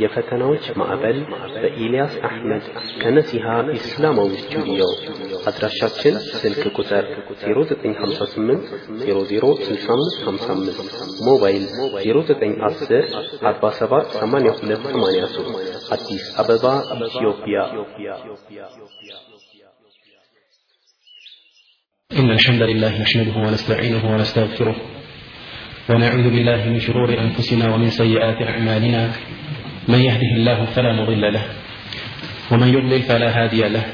የፈተናዎች ማዕበል በኢልያስ አሕመድ ከነሲሃ ኢስላማዊ ስቱዲዮ አድራሻችን ስልክ ቁጥር 0958 006555 ሞባይል 0910 47 82 83 አዲስ አበባ ኢትዮጵያ إن الحمد لله نحمده ونستعينه ونستغفره ونعوذ بالله من شرور أنفسنا ومن سيئات أعمالنا من يهده الله فلا مضل له ومن يضلل فلا هادي له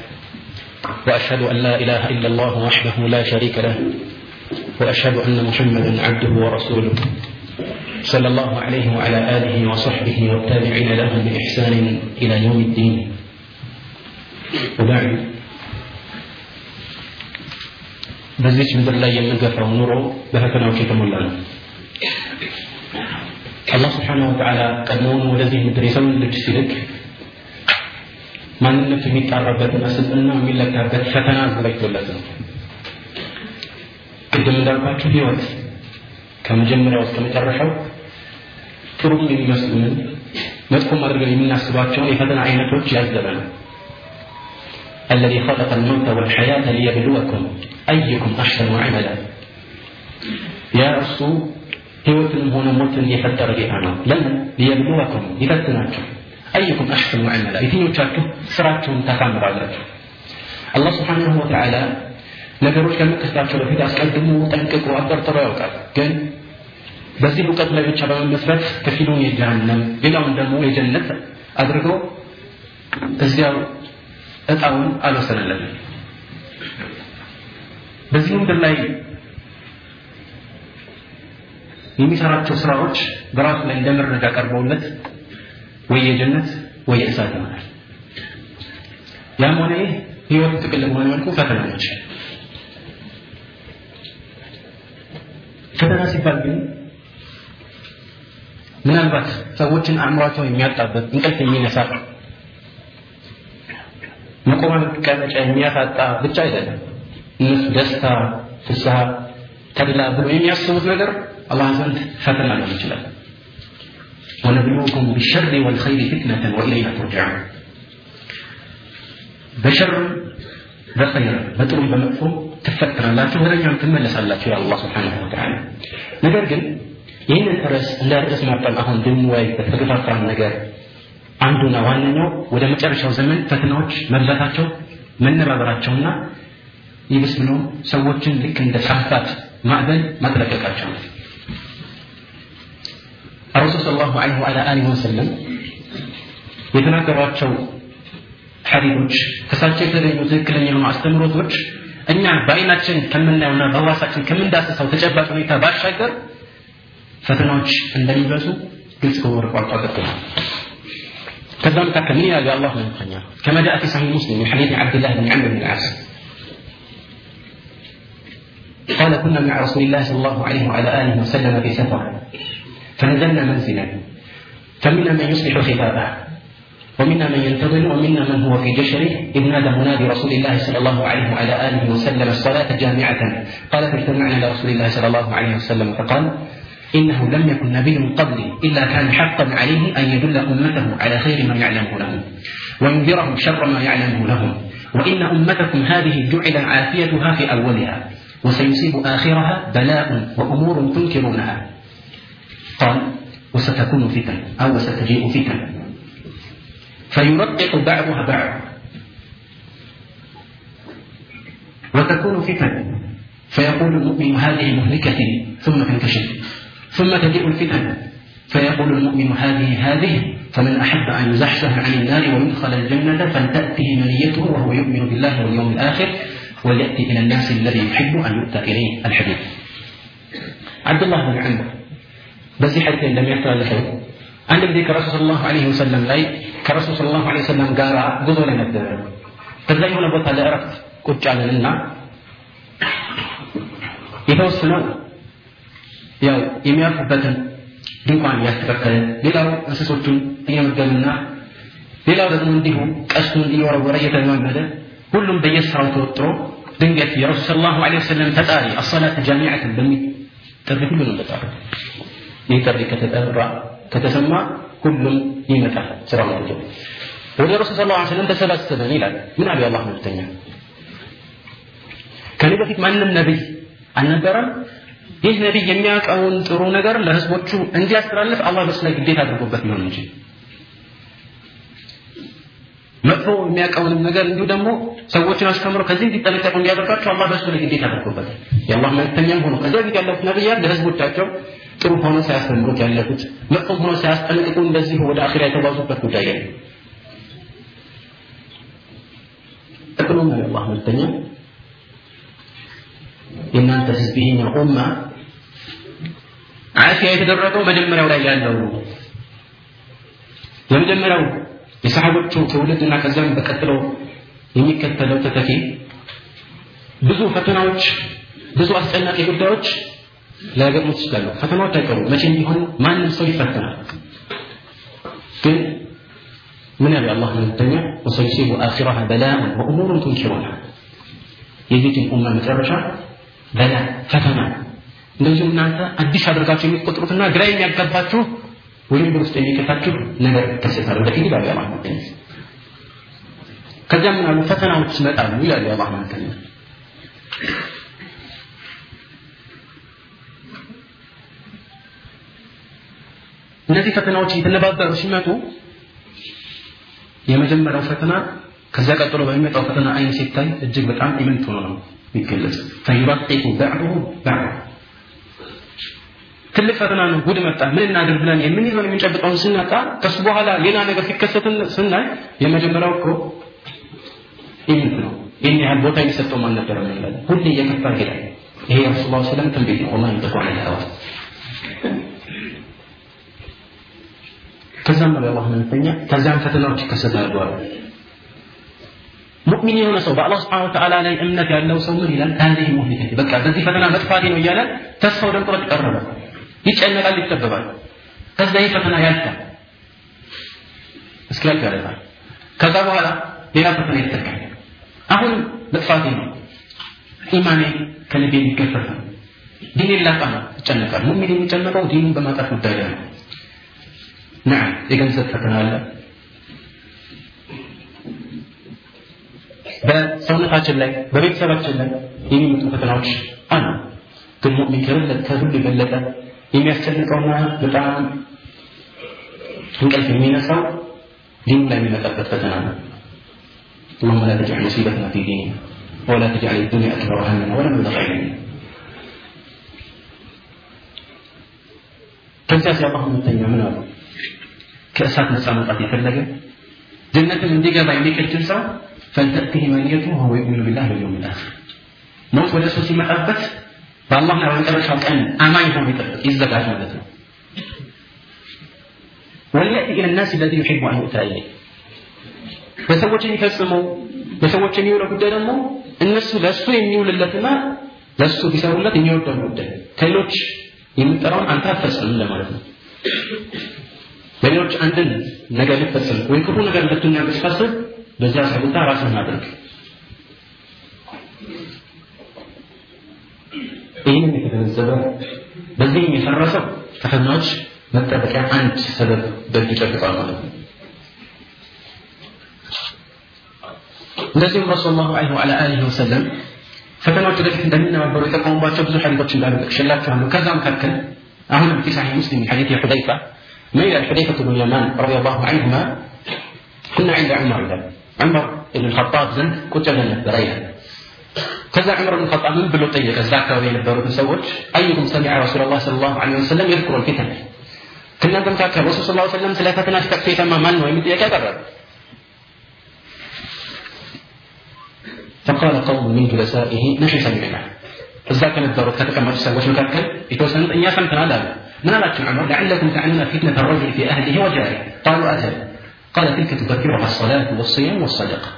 وأشهد أن لا إله إلا الله وحده لا شريك له وأشهد أن محمدا عبده ورسوله. صلى الله عليه وعلى آله وصحبه والتابعين لهم بإحسان إلى يوم الدين. وبعد. በዚች من الله ينقف ኑሮ بهكذا وكيف ነው። አላህ ስብሓንሁ ወተዓላ ቀድሞውን ወደዚህ ምድር የሰውን ልጅ ሲልክ ማንነቱ የሚጣራበትና ስልጥና የሚለካበት ፈተና አዘጋጅቶለት ነው ቅድም እንዳልኳችሁ ህይወት ከመጀመሪያው እስከ መጨረሻው ጥሩም የሚመስሉንን መጥፎም አድርገን የምናስባቸውን የፈተና አይነቶች ያዘለ ነው الذي خلق الموت والحياة ليبلوكم أيكم أحسن عملا يا رسول ህይወትንም ሆነ ሞትን የፈጠረ ጌታ ነው። ለምን? ሊየብሉወኩም ይፈትናችሁ አየኩም አሕሰኑ ዐመላ? የትኞቻችሁ ስራችሁን ታሳምራላችሁ? አላህ ስብሓንሁ ወተዓላ ነገሮች ከመከሰታቸው በፊት አስቀድሞ ጠንቅቆ አጠርጥሮ ያውቃል። ግን በዚህ እውቀት ላይ ብቻ በመመስረት ከፊሉን የጀሃነም ሌላውን ደግሞ የጀነት አድርጎ እዚያው እጣውን አልወሰነለትም። በዚህ ምድር ላይ የሚሰራቸው ስራዎች በራሱ ላይ እንደ መረጃ ቀርበውለት ወይ የጀነት ወይ የእሳት ይሆናል። ያም ሆነ ህይወት ጥቅል በሆነ መልኩ ፈተና ነች። ፈተና ሲባል ግን ምናልባት ሰዎችን አእምሯቸው የሚያጣበት እንቅልፍ የሚነሳ መቆማ መቀመጫ የሚያሳጣ ብቻ አይደለም። እነሱ ደስታ ፍስሐ ተድላ ብሎ የሚያስቡት ነገር አላህ ዘንድ ፈተና ሊሆን ይችላል። ወነብሉኩም ቢሸሪ ወልኸይሪ ፊትነተን ወኢለይና ቱርጃዑን በሸር በኸይር በጥሩ በመጥፎ ትፈትናላችሁ፣ ወደኛም ትመለሳላችሁ የአላህ ስብሓነሁ ወተዓላ። ነገር ግን ይህንን ርዕስ እንደ ርዕስ መርጠን አሁን ብንወያይበት ተገፋፋን ነገር አንዱና ዋነኛው ወደ መጨረሻው ዘመን ፈተናዎች መብዛታቸው መነባበራቸውና ይብስ ብሎም ሰዎችን ልክ እንደ ሳፋት ማዕበል ማጥለቀቃቸው ነው። الرسول صلى الله عليه وعلى آله وسلم የተናገሯቸው ሐዲቶች ከሳቸው የተገኙ ትክክለኛ የሆኑ አስተምሮቶች እኛ በአይናችን ከምናየውና በዋሳችን ከምንዳስሰው ተጨባጭ ሁኔታ ባሻገር ፈተናዎች እንደሚበዙ ግልጽ ከሆነ ቋንቋ ቀጥሏል ከዛ መካከል ምን ይላል የአላህ መልእክተኛ ከማ ጃአ ፊ ሰሒህ ሙስሊም من حديث عبد الله بن عمرو بن العاص قال كنا مع رسول الله صلى الله عليه وعلى آله وسلم في سفر فنزلنا منزلا فمنا من يصلح خفافه ومنا من ينتظر ومنا من هو في جشره إذ نادى منادي رسول الله صلى الله عليه وعلى آله وسلم الصلاة جامعة. قال فاجتمعنا لرسول الله صلى الله عليه وسلم فقال إنه لم يكن نبي قبلي إلا كان حقا عليه أن يدل أمته على خير ما يعلمه لهم وينذرهم شر ما يعلمه لهم. وإن أمتكم هذه جعل عافيتها في أولها وسيصيب آخرها بلاء وأمور تنكرونها. قال وستكون فتن أو وستجيء فتن. فيرقق بعضها بعض. وتكون فتن. فيقول المؤمن هذه مهلكة ثم تنكشف. ثم تجيء الفتن. فيقول المؤمن هذه هذه. فمن أحب أن يزحزح عن النار ويدخل الجنة فلتأته منيته وهو يؤمن بالله واليوم الآخر وليأتي إلى الناس الذي يحب أن يؤتى إليه الحديث. عبد الله بن عمرو. በዚህ ሐዲስ እንደሚያስተላልፈው አንድ ጊዜ ከረሱል ሰለላሁ ዐለይሂ ወሰለም ላይ ከረሱል ሰለላሁ ዐለይሂ ወሰለም ጋር ጉዞ ላይ ነበረ። ከዛ የሆነ ቦታ ለእረፍት ቁጭ አለንና የተወሰነው ያው የሚያርፉበትን ድንኳን እያስተካከለ ሌላው እንስሶቹን እየመገቡና ሌላው ደግሞ እንዲሁ ቀስቱን እየወረወረ እየተለማመደ ሁሉም በየስራው ተወጥሮ ድንገት የረሱል ስለ ላሁ ለ ወሰለም ተጣሪ አሰላት ጃሚዓትን በሚል ጥሪ ሁሉንም ተጣሩ ይህ ጥሪ ከተጠራ ከተሰማ ሁሉም ይመጣል። ስራውን አድርገው ወደ ረሱል ስለ ላ ስለም ተሰባሰበን ይላል። ምን አሉ የአላህ መልክተኛ ከኔ በፊት ማንም ነቢይ አልነበረም? ይህ ነቢይ የሚያውቀውን ጥሩ ነገር ለህዝቦቹ እንዲያስተላልፍ አላህ በሱ ላይ ግዴታ አድርጎበት ቢሆን እንጂ መጥፎ የሚያውቀውንም ነገር እንዲሁ ደግሞ ሰዎችን አስተምሮ ከዚህ እንዲጠነቀቁ እንዲያደርጋቸው አላህ በሱ ላይ ግዴታ አድርጎበታል የአላህ መልክተኛም ሆኖ ከዚያ በፊት ያለፉት ነቢያት ለህዝቦቻቸው ጥሩ ሆኖ ሳያስተምሩት ያለፉት መጥፎም ሆኖ ሳያስጠነቅቁ እንደዚህ ወደ አኺራ የተጓዙበት ጉዳይ የለም። ጠቅሎም የአላህ መልክተኛ የእናንተ ህዝብ ይሄኛው ኡማ አፊያ የተደረገው መጀመሪያው ላይ ያለው የመጀመሪያው የሰሃቦቹ ትውልድና ከዚያም በቀጥለው የሚከተለው ተተኪ ብዙ ፈተናዎች ብዙ አስጨናቂ ጉዳዮች ሊያገጥሙት ይችላሉ። ፈተናዎች አይቀሩም። መቼም ቢሆን ማንም ሰው ይፈተናል። ግን ምን ያለ አላህ መልክተኛ? ወሰዩሲቡ አኺረሃ በላአን ወእሙሩን ቱንኪሩና። የዚህችን ኡማ መጨረሻ በላ ፈተና። እንደዚሁም እናንተ አዲስ አድርጋችሁ የምትቆጥሩትና ግራ የሚያጋባችሁ ወይም ውስጥ የሚከታችሁ ነገር ይከሰታል ወደፊት ይላሉ የአላህ ከዚያ ምን ፈተናዎች ይመጣሉ ይላሉ የአላህ መልክተኛ እነዚህ ፈተናዎች እየተነባበሩ ሲመጡ የመጀመሪያው ፈተና ከዚያ ቀጥሎ በሚመጣው ፈተና አይን ሲታይ እጅግ በጣም ኢምንት ሆኖ ነው የሚገለጽ ፈዩባቂቁ ባዕዱሁ ባዕዱ ትልቅ ፈተና ነው። ጉድ መጣ። ምን እናድር ብለን የምንይዘውን የምንጨብጠውን ስናጣ ከሱ በኋላ ሌላ ነገር ሲከሰትን ስናይ የመጀመሪያው እኮ ኢምንት ነው። ይህን ያህል ቦታ የሚሰጠው አልነበረም እንላለን ሁሌ እየከፋ ይሄዳል። ይሄ የረሱል ላ ስለም ትንቢት ነው። ዐን ልሀዋ ከዛም ነው የአላህ መልእክተኛ ከዛም ፈተናዎች ይከሰታሉ አሉ። ሙእሚን የሆነ ሰው በአላህ ስብሐ ወተዓላ ላይ እምነት ያለው ሰው ምን ይላል? ታዲህ ሙህሊከት በቃ በዚህ ፈተና መጥፋቴ ነው እያለ ተስፋው ደንቁረት ቀረበ ይጨነቃል ይጠበባል። ከዛ ይህ ፈተና ያልፋል። እስኪያልፍ ያለፋል ከዛ በኋላ ሌላ ፈተና ይጠቃል አሁን መጥፋቴ ነው ኢማኔ ከልቤ የሚገፈፍ ነው ዲን ላጣ ነው። ይጨነቃል። ሙእሚን የሚጨነቀው ዲኑን በማጣት ጉዳይ ላይ ነው። ናም የገንዘብ ፈተና አለ በሰውነታችን ላይ በቤተሰባችን ላይ የሚመጡ ፈተናዎች አሉ ግን ሙእሚን ከሁሉ የበለጠ የሚያስጨንቀውና በጣም እንቅልፍ የሚነሳው ዲኑ ላይ የሚመጣበት ፈተና ነው اللهم لا تجعل مصيبتنا في ديننا ولا تجعل الدنيا اكبر همنا ولا مبلغ علمنا ከዚያ ሲያባህ ሁለተኛ ምን አሉ ከእሳት ነፃ መውጣት የፈለገ? ጀነትን እንዲገባ የሚቀድም ሰው ፈልተእቲህ መንየቱ ወሁወ ዩእሚኑ ቢላህ ወልየውም ሞት ወደ እሱ ሲመጣበት በአላህና በመጨረሻው ቀን አማኝ ሆኖ ይጠብቅ ይዘጋጅ ማለት ነው። ወሊያእቲ ኢለ ናስ ለዚ ዩሒቡ አን ዩእታ ኢለይህ። በሰዎች የሚፈጽመው በሰዎች የሚውለው ጉዳይ ደግሞ እነሱ ለእሱ የሚውልለትና ለእሱ ቢሰሩለት የሚወደው ጉዳይ ከሌሎች የምጠራውን አንተ አትፈጽምም ለማለት ነው ለሌሎች አንድን ነገር ልትፈጽም ወይ ክፉ ነገር ልትናገር ስታስብ በዚያ ሰጉታ ራስህን አድርግ። ይህንን የተገነዘበ በዚህም የፈረሰው ከፈተናዎች መጠበቂያ አንድ ሰበብ በእጁ ጨብጧል ማለት ነው። እንደዚሁም ረሱላሁ ዐለይሂ ወሰለም ፈተናዎች ወደፊት እንደሚነባበሩ የጠቀሙባቸው ብዙ ሐዲቶች እንዳሉ ጠቅሼላችኋለሁ። ከዛ መካከል አሁንም ፊ ሙስሊም ሐዲት የሑዘይፋ ميل الحذيفة بن اليمان رضي الله عنهما كنا عند عمر إذا عمر بن الخطاب زند كنت لنا بريها كذا عمر بن الخطاب من بلو طيق الزاك وبين الدورة سوت أيكم سمع رسول الله صلى الله عليه وسلم يذكر الفتن كنا عندما كان الرسول صلى الله عليه وسلم ثلاثة ناس تكفي تماما ويمد يكبر فقال قوم من جلسائه نحن سمعنا እዛ ከነበሩት ከተቀመጡ ሰዎች መካከል የተወሰኑት እኛ ሰምተናል አሉ ما ردت عمر؟ لعلكم تعلمون فتنة الرجل في أهله وجاره. قالوا أذهب قال تلك تكفرها الصلاة والصيام والصدقة.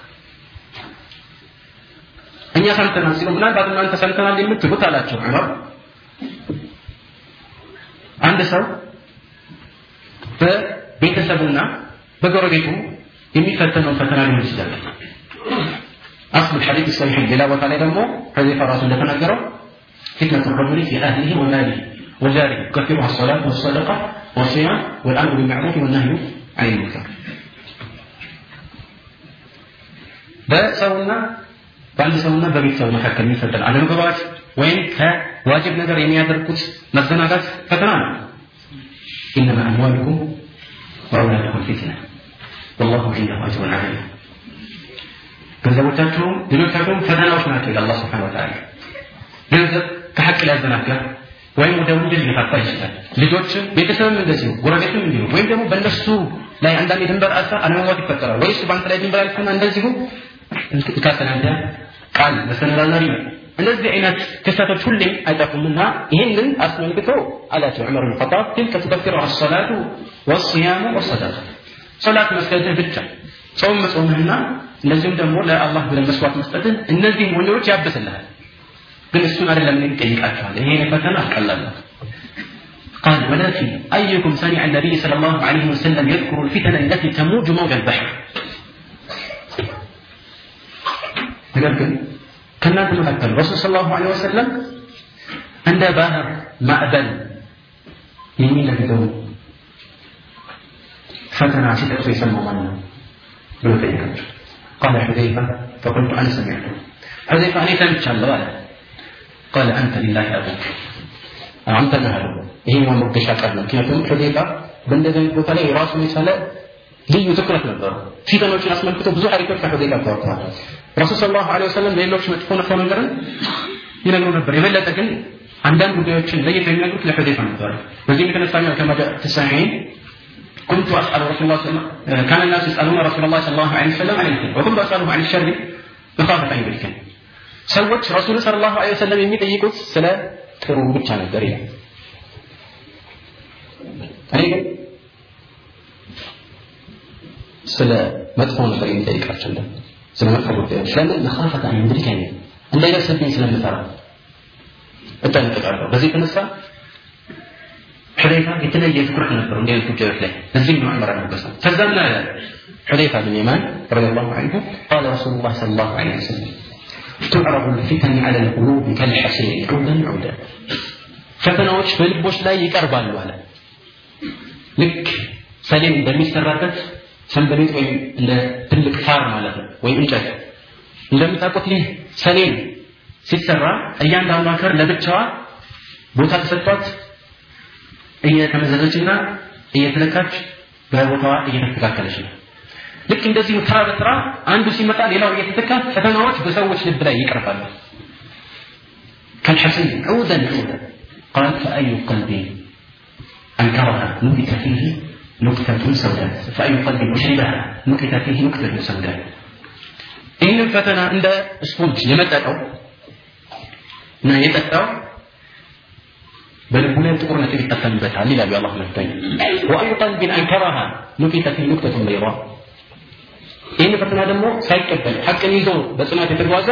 أن يخل تنسي من بعد أن تسلت عن المت قلت عمر. عند سو فبيت سبونا بقربكم يمي فتن وفتن المسجد أصل الحديث الصحيح بلا وطن إذا مو حديث فراس لتنقره فتنة الرجل في أهله وماله. وجاره كثيرها الصلاة والصدقة والصيام والأمر بالمعروف والنهي عن المنكر በሰውና በአንድ ሰውና በቤተሰቡ መካከል የሚፈጠር አለመግባባት ወይም ከዋጅብ ነገር የሚያደርጉት መዘናጋት ፈተና ነው ኢነማ አምዋልኩም ወአውላድኩም ፊትና ወላሁ ዒንደሁ አጅሩን ዐዚም ገንዘቦቻቸውም ልጆቻቸውም ፈተናዎች ናቸው ይላል አላህ ስብሓነሁ ወተዓላ ገንዘብ ከሐቅ ሊያዘናጋ ወይም ወደ ወንጀል ሊፋፋ ይችላል? ልጆችም ቤተሰብም እንደዚሁ ጎረቤትም እንዲሁ ወይም ደግሞ በእነሱ ላይ አንዳንድ የድንበር አልፋ አለመግባባት ይፈጠራል። ወይ እሱ በአንተ ላይ ድንበር አልፈና እንደዚሁ ካተናደ ቃል መሰነራናሪ ነው። እንደዚህ አይነት ክስተቶች ሁሌም አይጠፉምና ይህንን አስመልክቶ አላቸው ዑመር ብን ኸጣብ ትልከ ትከፍሩ አሰላቱ ወስያሙ ወሰዳቱ ሶላት መስገድህ ብቻ ጾም መጾምህና እንደዚሁም ደግሞ ለአላህ ብለን መስዋዕት መስጠትን እነዚህን ወንጀሎች ያብስልሃል ግን እሱን አይደለም እኔ ጠይቃቸዋል ይሄ ፈተና ቀላል ነው قال ولكن أيكم سمع النبي صلى الله عليه وسلم يذكر الفتن التي تموج موج البحر ነገር ግን ከእናንተ መካከል ረሱል ስ ላሁ ለ ወሰለም እንደ ባህር ማዕበል የሚነግደው ፈተና ሲጠቅሱ የሰማው ማን ነው ብሎ ጠይቃቸው ቃለ ሑዘይፋ ፈቁልቱ አነ ሰሚዕቱ ሑዘይፋ እኔ ሰምቻለሁ አለ ቃለ አንተ ሊላህ አቡክ አንተ ነህ አለው ይሄ ማሞገሻ ቃል ነው ምክንያቱም ሑዘይፋ በእንደዚህ አይነት ቦታ ላይ ራሱን የቻለ ልዩ ትኩረት ነበሩ ፊተኖችን አስመልክቶ ብዙ ሐዲቶች ከሑዘይፋ ተወርተዋል ረሱል ስለ ላሁ ለ ወሰለም ሌሎች መጥፎ መጥፎ ነገርን ይነግሩ ነበር የበለጠ ግን አንዳንድ ጉዳዮችን ለየት የሚነግሩት ለሑዘይፋ ነበር በዚህም የተነሳ ከማ ጃእ ፊ ሰሒሐይን كنت أسأل رسول الله صلى كان الناس يسألون رسول الله صلى الله عليه وسلم عن الخير وكنت أسأله عن الشر مخافة أن يدركني ሰዎች ረሱል ሰለላሁ ዐለይሂ ወሰለም የሚጠይቁት ስለ ጥሩ ብቻ ነበር ይላል። እኔ ግን ስለ መጥፎ ነገር የሚጠይቃቸው እንደ ስለ መጥፎ ጉዳዮች ለምን መካፈታ እንግዲህ ከኛ እንዳይደርስብኝ ስለምፈራ እጠነቀቃለሁ። በዚህ የተነሳ ሑደይፋ የተለየ ትኩረት ነበሩ እንዲህ አይነት ጉዳዮች ላይ። እዚህም ነው ዑመር ከዛም ላ ብን የማን ረዲየላሁ ዐንሁ ቃለ ረሱሉላህ ሰለላሁ ዐለይሂ ወሰለም ቱዕረቡ ልፊተን አለ ልቁሉብ ከልሐሲድ ዑደን ዑደን ፈተናዎች በልቦች ላይ ይቀርባሉ አለ። ልክ ሰሌም እንደሚሰራበት ሰንበሌጥ ወይም እንደ ትልቅ ሳር ማለት ነው ወይም እንጨት። እንደምታውቁት ይህ ሰሌም ሲሰራ እያንዳንዱ አከር ለብቻዋ ቦታ ተሰጥቷት እየተመዘነችና እየተለካች በቦታዋ እየተስተካከለች ነው። ልክ እንደዚሁ ተራ በተራ አንዱ ሲመጣ ሌላው እየተተካ ፈተናዎች በሰዎች ልብ ላይ ይቀርባሉ كالحسن عودا عودا قال فأي قلب أنكرها نكت فيه نكتة سوداء فأي قلب أشربها نكت فيه نكتة سوداء إن الفتنة عند سبونج يمتعه እና የጠጣው በልቡ ላይ ጥቁር ነጥብ ይጠቀምበታል ይላሉ የአላህ መልክተኛ ወአዩ ቀልቢን አንከረሃ ኑቂተ ፊ ኑክተቱን በይራ ይህን ፈተና ደግሞ ሳይቀበል ሐቅን ይዞ በጽናት የተጓዘ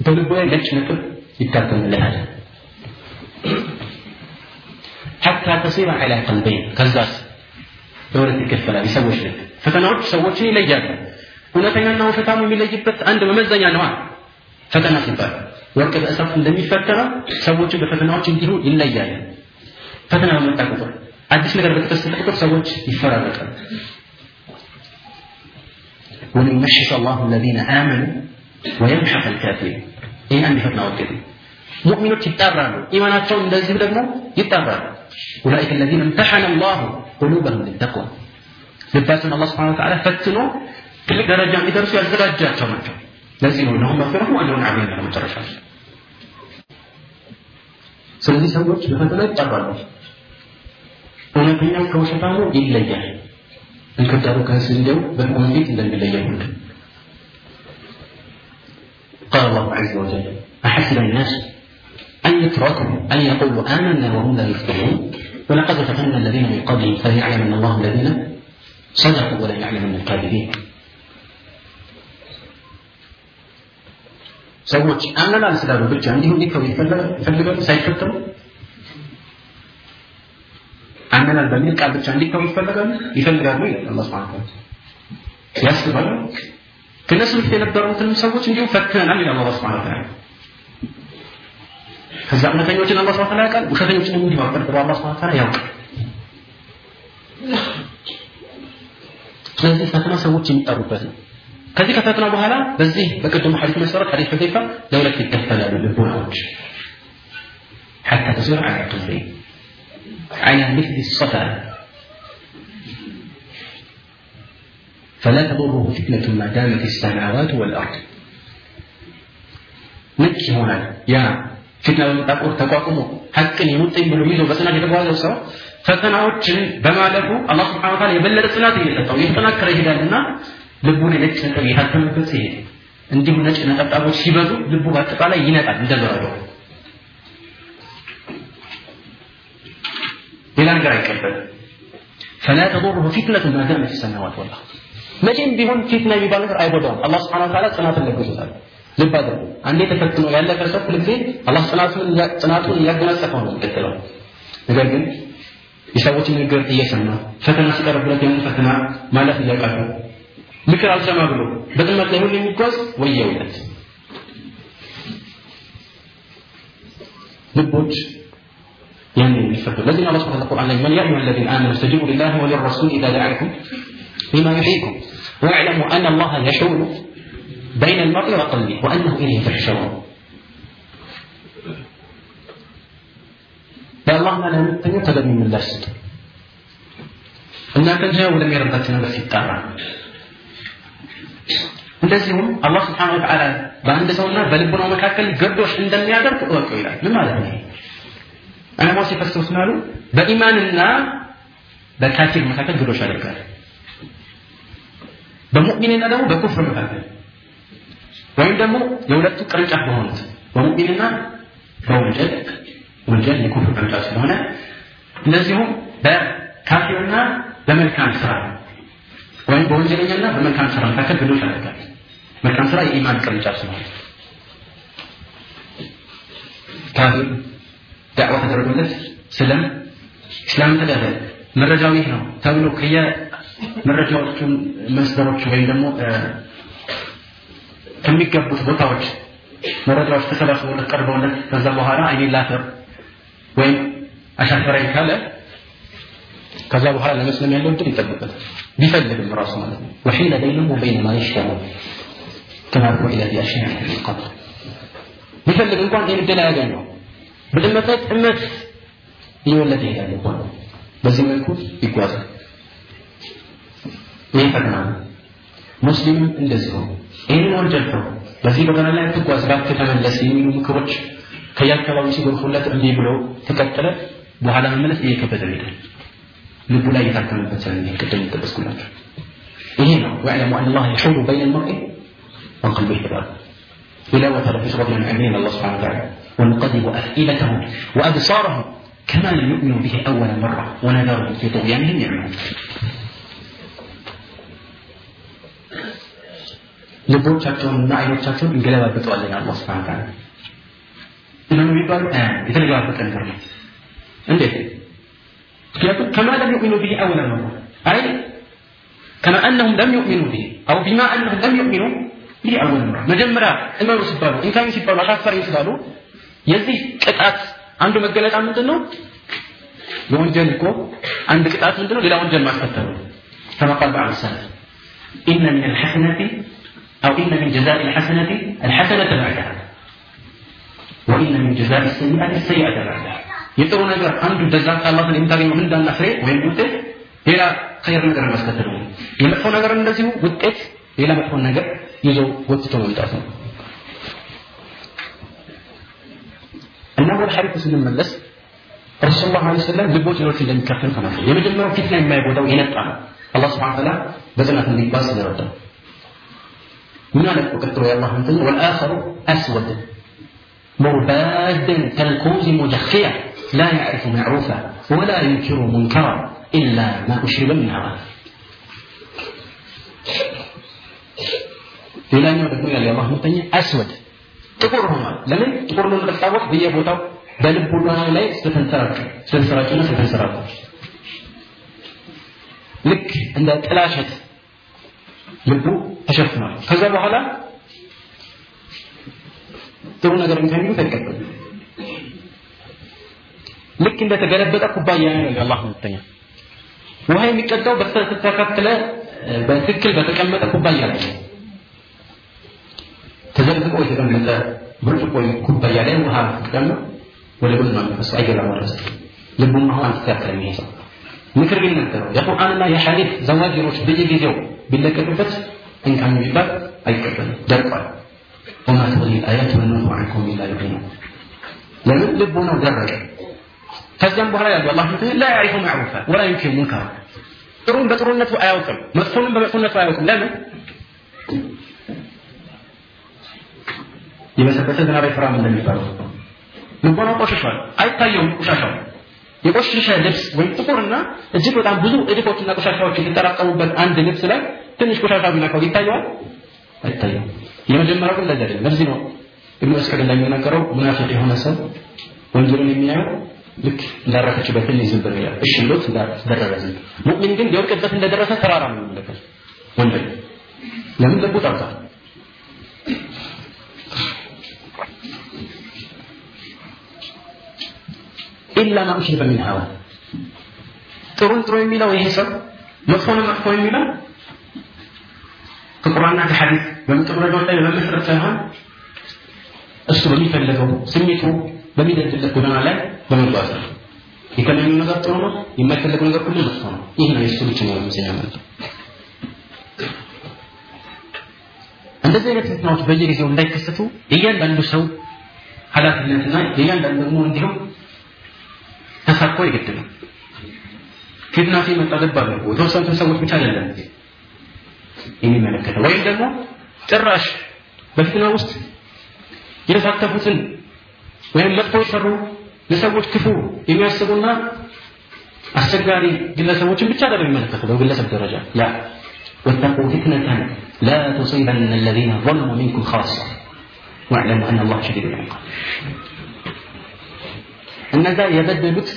በልቡ ላይ ነጭ ነጥብ ይታተምለታል። ሐታ ተሲረ ዐላ ቀልበይን ከዛስ በሁለት ይከፈላል የሰዎች ልብ። ፈተናዎች ሰዎችን ይለያሉ። እውነተኛና ውሸታሙ የሚለይበት አንድ መመዘኛ ነዋ ፈተና ሲባል ወርቅ በእሳት እንደሚፈተነው ሰዎችን በፈተናዎች እንዲሁ ይለያሉ። ፈተና በመጣ ቁጥር አዲስ ነገር በተከሰተ ቁጥር ሰዎች ይፈራረቃሉ ወለን ይመሽስ አላሁ ለዚነ አመኑ ወየምሐቅ አልካፊሪን ይህ አንድ ፈተና ውጤት ነው ሙእሚኖች ይጣራሉ ኢማናቸውን እንደዚሁ ደግሞ ይጣራሉ ኡላኢከ ለዚነ እምተሐነ አላሁ ቁሉበሁም ሊተቅዋ ልባቸውን አላህ ስብሐነ ወተዓላ ፈትኖ ትልቅ ደረጃ እንዲደርሱ ያዘጋጃቸው ናቸው ለዚህ ነው ለሁም መፍረሁ ወአጅሩን ዐዚም ነው መጨረሻ ስለዚህ ሰዎች በፈተና ይጣራሉ እውነተኛው ከውሸታሙ ይለያል እንክርዳዱ ከስንዴው በኮንፊት እንደሚለየው ሁሉ قال الله عز وجل أحسب الناس أن يتركوا أن يقولوا آمنا وهم لا يفتنون ولقد فتنا الذين من قبلهم فليعلمن الله الذين صدقوا ولا يعلمن الكاذبين ሰዎች አምነናል ስላሉ ብቻ እንዲሁ እንዲከው ይፈልጋሉ ሳይፈተኑ አምነናል በሚል ቃል ብቻ እንዲተው ይፈልጋሉ? ይፈልጋሉ አላህ Subhanahu ያስባሉ? ከነሱ ፊት የነበሩትንም ሰዎች እንዲሁ ፈትነናል ይላል አላህ Subhanahu Wa ከዛ እውነተኞችን አላህ Subhanahu Wa Ta'ala ያውቃል እንዲሁ አላህ Subhanahu Wa ያውቃል። ስለዚህ ፈተና ሰዎች የሚጠሩበት ነው። ከዚህ ከፈተና በኋላ በዚህ በቅድሙ ሐዲስ መሰረት ሐዲስ ሁዘይፋ ለሁለት ይከፈላሉ ልቦናዎች። ሐታ ተስቢር አላ على مثل الصفا فلا تضره فتنة ما دامت السماوات والأرض ልክ ይሆናል ያ ፊትና በመጣቁር ተቋቁሞ ሀቅን የሙጥኝ ብሎ ይዞ በጽናት የተጓዘው ሰው ፈተናዎችን በማለፉ አላህ ስብሐነ ወተዓላ የበለጠ ጽናት እየሰጠው እየተጠናከረ ይሄዳልና ልቡ ላይ ነጭ ነጥብ የታተመበት ሲሄድ እንዲሁም ነጭ ነጠብጣቦች ሲበዙ ልቡ በአጠቃላይ ይነጣል እንደ ሌላ ነገር አይቀበልም። ፈላ ተضره ፊትነቱ ማደም ፊ ሰማዋት ወላ መቼም ቢሆን ፊትና የሚባል ነገር አይጎዳውም። አላህ ስብሓን ታላ ጽናትን ለግሶታል። ልብ አድርጉ። አንዴ ተፈትኖ ያለፈ ሰው ሁልጊዜ አላህ ጽናቱን እያጎናጸፈው ነው የሚቀጥለው። ነገር ግን የሰዎችን ንግግር እየሰማ ፈተና ሲቀርብለት ያን ፈተና ማለፍ እያቃሉ ምክር አልሰማ ብሎ በጥመት ላይ ሁሉ የሚጓዝ ወየውለት። ልቦች يعني يفكر الذين الله سبحانه وتعالى من يا أيها الذين آمنوا استجيبوا لله وللرسول إذا دعاكم لما يحييكم واعلموا أن الله يحول بين المرء وقلبه وأنه إليه تحشرون በአላህ እና ለምትተኙ ተገቢ ምላሽ ስጡ እናንተ እንጂ ወደሚያደርጋችሁ ነገር ሲጣራ እንደዚሁም አላህ ስብሓን ወተዓላ በአንድ ሰውና በልቡናው መካከል ገዶች እንደሚያደርግ እወቁ ይላል ምን ማለት ነው ዑለማዎች የፈሰሩት ምናሉ በኢማንና በካፊር መካከል ግዶሽ ያደርጋል። በሙእሚንና ደግሞ በኩፍር መካከል። ወይም ደግሞ የሁለቱ ቅርንጫፍ በሆኑት በሙእሚንና በወንጀል ወንጀል የኩፍር ቅርንጫፍ ስለሆነ እንደዚሁም በካፊርና በመልካም ስራ ወይም በወንጀለኛና በመልካም ስራ መካከል ግዶሽ ያደርጋል። መልካም ስራ የኢማን ቅርንጫፍ ስለሆነ። ካፊር ዳዕዋ ተደርጎለት ስለም እስላም ተደረገ። መረጃው ይህ ነው ተብሎ ከየ መረጃዎቹን መስደሮች ወይም ደግሞ ከሚገቡት ቦታዎች መረጃዎች ተሰባስበውለት ቀርበውለት ከዛ በኋላ አይኔ ላፈር ወይም አሻፈረኝ ካለ ከዛ በኋላ ለመስለም ያለው እድል ይጠብቃል ቢፈልግም ራሱ ማለት ነው። ወሒለ በይነሁ ወበይነ ማ ይሽተሩ ከማ ሩኢለ ቢአሽያዕ ቢፈልግ እንኳን ይህን እድል አያገኘው በጥመት ላይ ጥመት እየወለደ ይሄዳል እንኳን በዚህ መልኩ ይጓዛል ይህ ፈተና ነው ሙስሊምም እንደዚሁ ይህንን ወንጀል ነው በዚህ ጎዳና ላይ ትጓዝ እባክህ ተመለስ የሚሉ ምክሮች ከየአካባቢው ሲጎርፉለት እንዲህ ብሎ ተቀጠለ በኋላ መመለስ እየከበደ ይሄዳል ልቡ ላይ እየታከመበት ስለሚሄድ ቅድም የጠቀስኩላቸው ይሄ ነው ወዕለሙ አን አላህ የሑሉ በይነ ልመርኢ ወቀልቢህ ይላል إلى وتر في سورة الأمين الله سبحانه وتعالى ونقلب أفئدتهم وأبصارهم كما لم يؤمنوا به أول مرة ونذرهم في طغيانهم يعمهون ልቦቻቸውንና አይኖቻቸውን እንገለባብጠዋለን አላህ ስብሐነ ወተዓላ ምን የሚባሉ የተለገባበጠ ነገር ነው እንዴት ምክንያቱም ከማ ለም ዩእሚኑ ብሂ አወለ መራ አይ ከማ አነሁም ለም ዩእሚኑ ብሂ አው ቢማ አነሁም ለም ዩእሚኑ ብሂ አወለ መራ መጀመሪያ እመኑ ሲባሉ እንካኝ ሲባሉ አሻፈረኝ ስላሉ የዚህ ቅጣት አንዱ መገለጫ ምንድን ነው የወንጀል እኮ አንድ ቅጣት ምንድን ነው ሌላ ወንጀል ማስከተሉ ከማ ቃል በዓል ሰለፍ ኢነ ምን አልሐሰነቲ أو إن من جزاء الحسنة الحسنة بعدها وإن من جزاء السيئة السيئة بعدها የጥሩ ነገር አንዱ ደዛ ከአላህ የምታገኘው ምንዳና ፍሬ ወይም ውጤት ሌላ ኸይር ነገር ማስከተል ነው የመጥፎ ነገር እንደዚሁ ውጤት ሌላ መጥፎ ነገር ይዞ ወጥቶ መምጣት ነው እና ወደ ሐዲሱ ስንመለስ ረሱል ላ ለ ሰለም ልቦች ሌሎች እንደሚከፈል ተናገሩ የመጀመሪያው ፊትና የማይጎዳው የነጣ ነው አላህ ስብሓን ተላ በጽናት እንዲጓዝ ስለረዳው من أنا قلت يا الله مثل والآخر أسود مرباد كالكوز مجخية لا يعرف معروفا ولا ينكر منكرا إلا ما أشرب من هواه ሌላኛው ደግሞ ያለ አላህ ምተኛ አስወድ ጥቁር ሆኗል። ለምን? ጥቁር ነው እንደታወቅ በየቦታው በልቡ ላይ ስለተንሰራጩ ስለተንሰራጩና ስለተንሰራጩ ልክ እንደ ጥላሸት ልቡ ተሸፍኗል። ከዛ በኋላ ጥሩ ነገር ከሚሉት አይቀበልም ልክ እንደተገለበጠ ኩባያ ነው የአላህ መልእክተኛ ውሃ የሚቀዳው በተስተካከለ በትክክል በተቀመጠ ኩባያ ላይ ተዘንግቆ የተቀመጠ ብርጭቆ ኩባያ ላይ ውሃ ስትቀም ወደ ጎን ማንፈሱ አይገባም። ወደ ውስጥ ልቡም አሁን ይሄ ሰው ምክር ግን ነበረው። የቁርአንና የሐዲት ዘዋጅሮች በየጊዜው ቢለቀቅበት እንካኝ ቢባል አይቀበልም፣ ደርቋል። ወማ ተወሊ አያት ወንኑ አንኩም ኢላ ቢዲና ለምን ልቡ ነው ደረቀ። ከዚያም በኋላ ያለው አላህ ምክር ላ ያዕሪፉ ማዕሩፋ ወላ ዩንኪሩ ሙንከራ ጥሩን በጥሩነቱ አያውቅም፣ መጥፎንም በመጥፎነቱ አያውቅም። ለምን የበሰበሰ ዝናብ አይፈራም እንደሚባለው ልቦና ቆሽሿል አይታየውም ቆሻሻው። የቆሸሸ ልብስ ወይም ጥቁርና እጅግ በጣም ብዙ እድፎችና ቆሻሻዎች የተጠራቀሙበት አንድ ልብስ ላይ ትንሽ ቆሻሻ ቢነካው ይታየዋል? አይታየውም። የመጀመሪያው ግን ለዚህ ለዚህ ነው ኢብኑ መስከድ እንደሚናገረው ሙናፊቅ የሆነ ሰው ወንጀልን የሚያየው ልክ እንዳረፈችበት ትንሽ ዝም ብሎ ይላል እሺ ብሎት እንዳደረገ ዝም ሙእሚን ግን ሊወድቅበት እንደደረሰ ተራራ ነው የሚመለከት ወንጀል ለምን ልቡ ጠርቷል ኢላ ማ ኡሽሪበ ሚን ሀዋ ጥሩን ጥሩ የሚለው ይሄ ሰው መጥፎን መጥፎ የሚለው ከቁርአንና ከሐዲስ በምጡ መረጃዎች ላይ በመመስረት ሳይሆን እሱ በሚፈለገው ስሜቱ በሚደልለት ጎዳና ላይ በመጓዝ ነው። የተመኙ ነገር ጥሩ ነው የማይፈለገው ነገር ሁሉ መጥፎ ነው። ይህ ነው የእሱ ብቻ ነው ምስኛ እንደዚህ አይነት ፈተናዎች በየጊዜው እንዳይከሰቱ የእያንዳንዱ ሰው ኃላፊነትና የእያንዳንዱ ደግሞ እንዲሁም ተሳትፎ የግድ ነው ፊትና ሲመጣ ልብ አድርጎ የተወሰኑትን ሰዎች ብቻ አይደለም የሚመለከተው ወይም ደግሞ ጭራሽ በፊትና ውስጥ የተሳተፉትን ወይም መጥፎ የሰሩ ለሰዎች ክፉ የሚያስቡና አስቸጋሪ ግለሰቦችን ብቻ አይደለም የሚመለከተው በግለሰብ ደረጃ ላ واتقوا فتنة لا تصيبن الذين ظلموا منكم خاصة واعلموا أن الله شديد العقاب እነዛ የበደሉት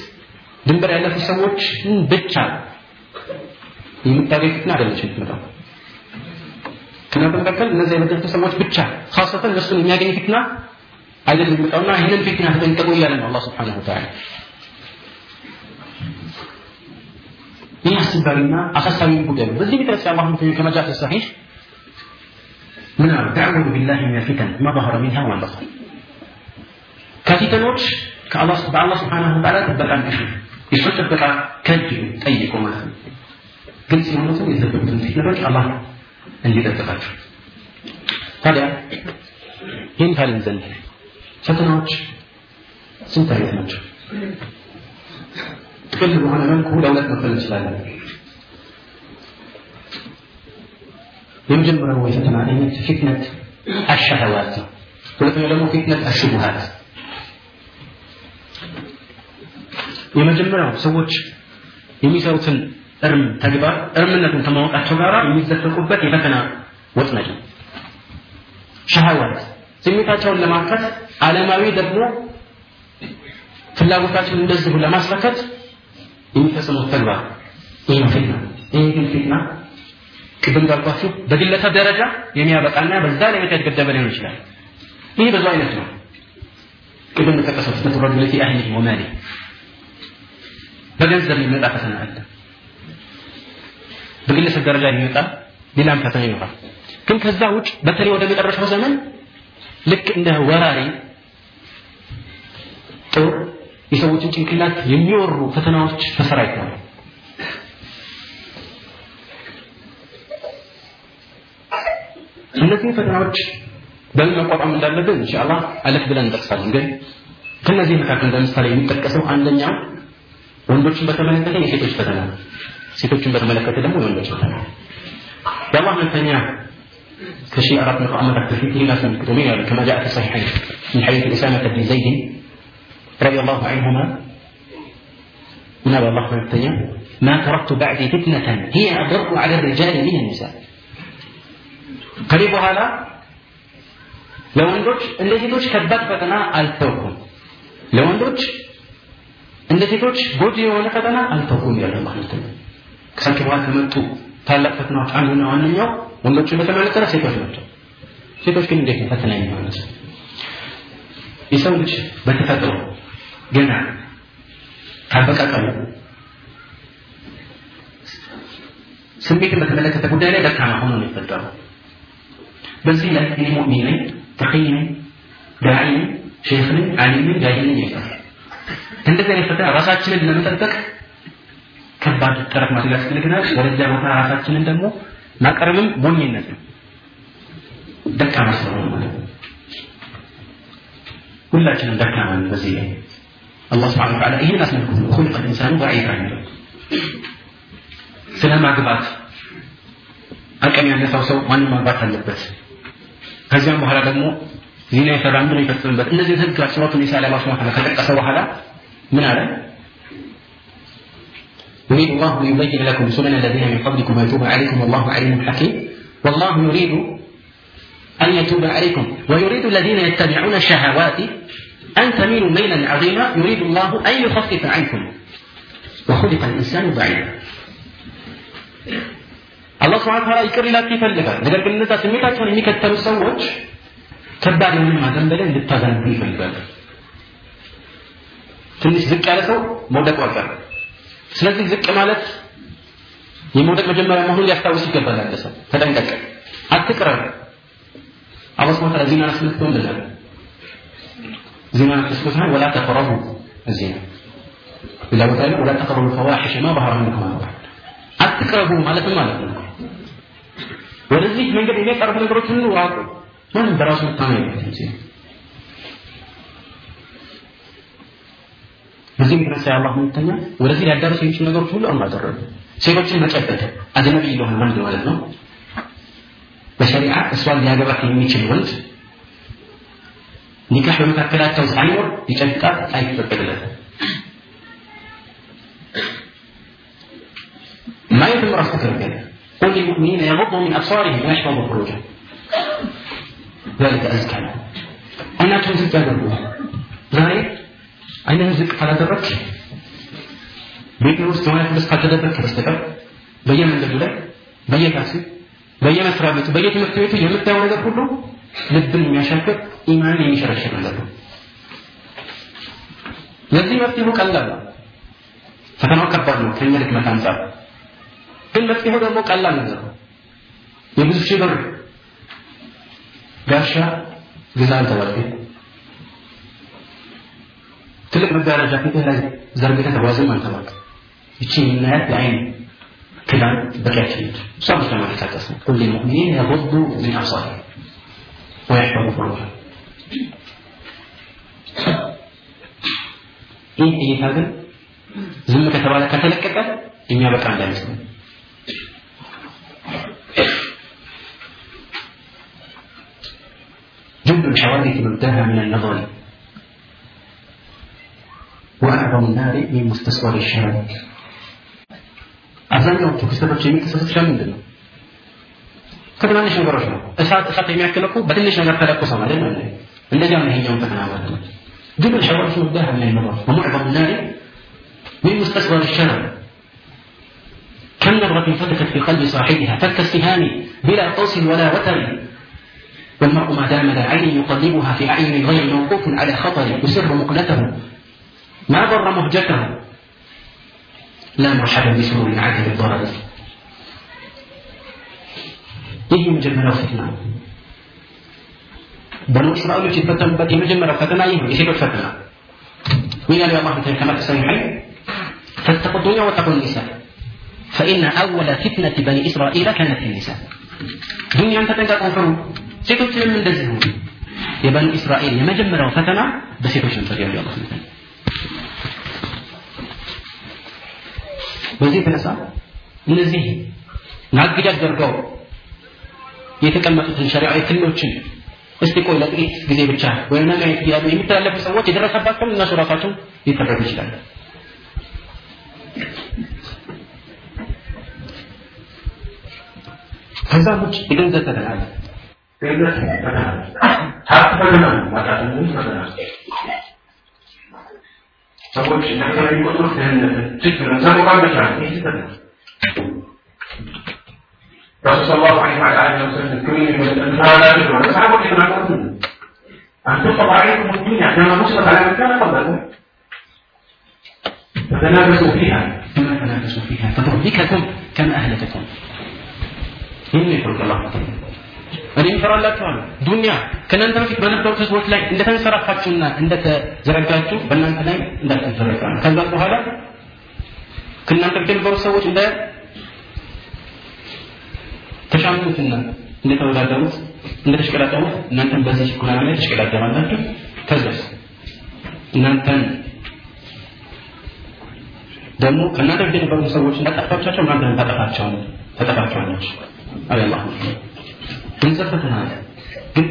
ድንበር ያለፉ ሰዎች ብቻ የምታገኝ ፍትና አይደለች የምትመጣው ከእናንተ መካከል እነዚያ የበደሉት ሰዎች ብቻ ካሰተን እነሱን የሚያገኝ ፊትና አይደለም የሚመጣውና ይህንን ፊትና ተጠንቀቁ እያለ ነው አላህ ስብሓነሁ ወተዓላ ይህ አስቸጋሪና አሳሳቢ ጉዳይ ነው በዚህ የተነሳ አላህ ምክንያት ከመጃት ሰሒህ ምን አሉ ተዕወዱ ቢላህ ሚን ፊተን ማ ظهر منها وما بطن ከፊተኖች በአላህ ስብሓነሁ ወተዓላ ጥበቃ እንዲሹ የእሱ ጥበቃ ከእጅ ጠይቁ ማለት ነው። ግልጽ የሆኑትን የተደበቁትን ፊትነቶች አላህ እንዲጠብቃቸው ታዲያ ይህን ካልን ዘንድ ፈተናዎች ስንት አይነት ናቸው? ጥቅል በሆነ መልኩ ለሁለት መክፈል እንችላለን። የመጀመሪያው የፈተና አይነት ፊትነት አሻህዋት ሁለተኛው ደግሞ ፊትነት አሽቡሃት የመጀመሪያው ሰዎች የሚሰሩትን እርም ተግባር እርምነቱን ከማወቃቸው ጋር የሚዘፈቁበት የፈተና ወጥመድ ነው ሸሃዋት ስሜታቸውን ለማከት ዓለማዊ ደግሞ ፍላጎታቸውን እንደዚሁ ለማስረከት የሚፈጽሙት ተግባር ይህ ፊትና ይህ ግን ፊትና ቅድም እንዳልኳችሁ በግለሰብ ደረጃ የሚያበቃና በዛ ላይ የተገደበ ሊሆን ይችላል። ይህ ብዙ አይነት ነው። ቅድም ተጠቀሰው ፍትነቱ ረጁል ፊ አህሊሂ በገንዘብ የሚመጣ ፈተና አለ። በግለሰብ ደረጃ የሚመጣ ሌላም ፈተና ይኖራል። ግን ከዛ ውጭ በተለይ ወደ መጨረሻው ዘመን ልክ እንደ ወራሪ ጦር የሰዎችን ጭንቅላት የሚወሩ ፈተናዎች ተሰራጭተዋል እነዚህ ፈተናዎች በምን መቋቋም እንዳለብን ኢንሻአላህ አለፍ ብለን እንጠቅሳለን። ግን ከነዚህ መካከል ለምሳሌ የሚጠቀሰው አንደኛው ወንዶችን በተመለከተ የሴቶች ፈተና ሴቶችን በተመለከተ ደግሞ የወንዶች ፈተና የአላህ መልክተኛ ከሺህ አራት መቶ ዓመታት በፊት ይህን አስመልክቶ ምን ያሉ ከማ ጃአ ፊ ሰሒሐይን من حديث أسامة بن زيد رضي الله عنهما من أبى الله ملكتنيا ما تركت بعدي فتنة هي أضر على الرجال من النساء قريب هذا ለወንዶች እንደ ሴቶች ከባድ ፈተና አልተውኩም ለወንዶች እንደ ሴቶች ጎጂ የሆነ ፈተና አልተውኩም ይላል አላህ መልክተኛ ከሳቸው በኋላ ከመጡ ታላቅ ፈተናዎች አንዱና ዋነኛው ወንዶችን በተመለከተ ሴቶች ናቸው። ሴቶች ግን እንዴት ነው ፈተና የሚሆኑት? የሰው ልጅ በተፈጥሮ ገና ካበቃቀሉ ስሜትን በተመለከተ ጉዳይ ላይ ደካማ ሆኖ ነው የፈጠረው። በዚህ ላይ እኔ ሙእሚን ነኝ፣ ተቅይ ነኝ፣ ዳዒ ነኝ፣ ሼክ ነኝ፣ ዓሊም ነኝ፣ ጃሂል ነኝ ይባላል። እንደዚህ አይነት ፈተና ራሳችንን ለመጠበቅ ከባድ ጥረት ማድረግ ያስፈልገናል። ወደዚያ ቦታ ራሳችንን ደግሞ ማቀረብም ሞኝነት ነው፣ ደካማ ስለሆነ ማለት ነው። ሁላችንም ደካማ ነን በዚህ ላይ አላህ ስብሐነሁ ወተዓላ ይህን አስመልክቶ ኹሊቀ ልኢንሳኑ ደዒፋ የሚለው ስለ ማግባት አቅም ያነሳው ሰው ማንም ማግባት አለበት። ከዚያም በኋላ ደግሞ ዚና የሰራ አንዱ ነው የፈጸመበት። እነዚህ ህግ ሱረቱ ኒሳ ላይ አላህ ሱብሓነሁ ወተዓላ ከጠቀሰ በኋላ ምን አለ? يريد الله ليبين لكم سنن الذين من قبلكم ويتوب عليكم والله عليم حكيم والله يريد أن يتوب عليكم ويريد الذين يتبعون الشهوات أن تميلوا ميلا عظيما يريد الله أن يخفف عنكم وخلق الإنسان ضعيفا አላህ ስብሐነ ተዓላ ይቅር ሊላችሁ ይፈልጋል። ነገር ግን እነዛ ስሜታቸውን የሚከተሉ ሰዎች ከባድ የሆነ ማዘን በላይ እንድታዘንቡ ይፈልጋሉ። ትንሽ ዝቅ ያለ ሰው መውደቁ አልቀረ። ስለዚህ ዝቅ ማለት የመውደቅ መጀመሪያ መሆኑን ሊያስታውስ ይገባል። አንድ ሰው ተጠንቀቅ፣ አትቅረብ። አላህ ስብሐነ ተዓላ ዚናን አስመልክቶ እንደዛ ዚናን አስመልክቶ ሳይሆን ወላ ተቅረቡ ዚና ሌላ ቦታ ላይ ወላ ተቅረቡ ፈዋሒሸ ማ ظهر منكم አትቅረቡ ማለትም ማለት ነው። ወደዚህ መንገድ የሚያቀርቡ ነገሮች ሁሉ ዋቁ። ማንም በራሱ መታመን የለበትም ሴት በዚህ ምክንያት ሳይ አላህ ሁለተኛ ወደዚህ ሊያዳርስ የሚችሉ ነገሮች ሁሉ አላህ አደረጉ። ሴቶችን መጨበጥ አጅነቢ ለሆነ ወንድ ማለት ነው። በሸሪዓ እሷን ሊያገባት የሚችል ወንድ ኒካህ በመካከላቸው ሳይኖር ሊጨብጣት አይፈቀድለትም። ማየትም ራሱ ተከለከለ። ቁል ልልሙእሚኒነ የጉዱ ሚን አብሳሪሂም ወየሕፈዙ ፉሩጀሁም ذلك أزكى لهم አይናቸውን ዝቅ ያደርጉ ዛሬ አይንህን ዝቅ ካላደረግ ቤት ውስጥ የሆነ ክፍል ካልተደበቅ በስተቀር በየመንገዱ ላይ በየታክሲ በየመስሪያ ቤቱ በየትምህርት ቤቱ የምታየው ነገር ሁሉ ልብን የሚያሻክር ኢማንን የሚሸረሽር ነገር ነው ለዚህ መፍትሄው ቀላል ነው ፈተናው ከባድ ነው ከኛ ድክመት አንጻር ግን መፍትሄው ደግሞ ቀላል ነገር ነው የብዙ ሺህ ብር ጋሻ ግዛ ተወርቅ ትልቅ መጋረጃ ፊትህ ላይ ዘርግተህ ተጓዝም አንተባቅ ይቺ የምናያት የአይን ክዳን በቂያችን ነች። እሷ ብቻ ማንቀሳቀስ ነው። ሁሌ ሙእሚን የጉዱ ምን አብሳሪ ወያሕፈሩ ፍሩሃ ይህ እይታ ግን ዝም ከተባለ ከተለቀቀ እኛ በቃ እንዳይመስለን جند الحوادث مبداها من النظر وأعظم النار من مستصغر الشرر አብዛኛዎቹ ክስተቶች የሚከሰቱት ለምንድን ነው? ከትናንሽ ነገሮች ነው። እሳት እሳት የሚያክል እኮ በትንሽ ነገር ተለኩሶ ነው አይደል? እንደዚያም ነው ይሄኛውን ፈተና ማለት ነው። ግን الحوادث مبداها من النظر ومعظم النار من مستصغر الشرر كم نظرة فتكت في قلب صاحبها فك السهام بلا قوس ولا وتر والمرء ما دام ذا عين يقلبها في أعين غير موقوف على خطر يسر مقلته ما ضر مهجته لا مرحبا بسرور عدل الضرر ይህ የመጀመሪያው ፈተና ነው። በኑ እስራኤሎች የተፈተኑበት የመጀመሪያው ፈተና ይህ ነው፣ የሴቶች ፈተና። ምን ያለው አላህ ከማ في الصحيحين فاتقوا الدنيا واتقوا النساء فإن أول فتنة بني إسرائيل كانت في النساء ዱንያን ተጠንቀቁ ፍሩ ሴቶችንም እንደዚህ ነው። የበኑ እስራኤል የመጀመሪያው ፈተና በሴቶች ነበር ያለው አላህ ፈተና በዚህ የተነሳ እነዚህ ናግድ አድርገው የተቀመጡትን ሸሪዓዊ ክልሎችን እስቲ ቆይ ለጥቂት ጊዜ ብቻ ወይም ለማየት እያሉ የሚተላለፉ ሰዎች የደረሰባቸውን እነሱ ራሳቸው ሊፈረዱ ይችላሉ። ከዛ ውጭ የገንዘብ ፈተና فيلنس banana الله عليه وسلم من لا أن عليكم الدنيا كما على فتنافسوا فيها ثم تنافسوا فيها فتهلككم كما أهلككم إني قلت الله እኔ እፈራላችኋለሁ። ዱንያ ከእናንተ በፊት በነበሩት ህዝቦች ላይ እንደተንሰራፋችሁና እንደተዘረጋችሁ በእናንተ ላይ እንዳትዘረጋ ነው ከዛ በኋላ ከእናንተ በፊት የነበሩት ሰዎች እንደ ተሻሙትና እንደተወዳደሩት እንደተሽቀዳደሙት እናንተም በዚህ ጎዳና ላይ ተሽቀዳደማላችሁ ከዛስ እናንተን ደግሞ ከእናንተ በፊት የነበሩ ሰዎች እንዳጠፋቻቸው እናንተን ታጠፋቸዋለች። አለ አላህ ፈተና አለ። ግን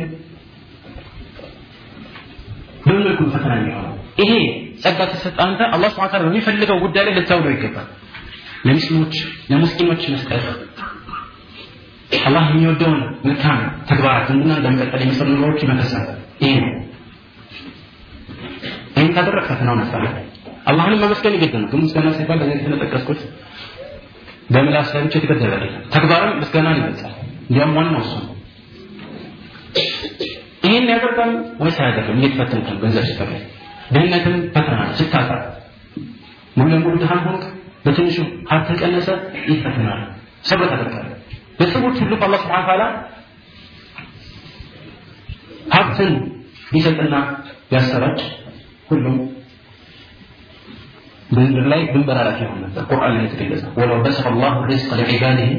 በምን መልኩ ፈተና የሚሆነው? ይሄ ጸጋ ተሰጠ አንተ አላህ ስብሐ ወተዓላ በሚፈልገው ጉዳይ ላይ ልታውለው ይገባል። ለሙስሊሞች ለሙስሊሞች መስጠት አላህ የሚወደውን መልካም ተግባራት እና ለመቀጠል የሚሰሩ ነገሮች መፈጸም ይሄ ነው። ይህን ካደረግ ፈተናውን አሳለፍ አላህንም ማመስገን ይገድ ነው። ግን ምስጋና ሲባል ለዚህ ስለጠቀስኩት በምላስ ላይ ብቻ ተግባርም ምስጋናን ይገልጻል። እንዲያም ዋናው እሱ ነው ይህን ያደርጋል ወይስ አያደርግም? እየተፈተንክ ነው ገንዘብ ሲፈለግ ድህነትም ፈተና ነው ሙሉ ለሙሉ ድሃን ሆንክ? በትንሹ ሀብት ቀነሰ? ይህ ፈተና ነው። ሰብር ታደርጋለህ። ሁሉ በአላህ ስብሐ ተዓላ ሀብትን ቢሰጥና ቢያሰራጭ ሁሉም በምድር ላይ ድንበር አላፊ ይሆን ቁርአን ላይ የተገለጸ ወለው በሰጠ አላሁ ሪዝቅ ለዒባዲህ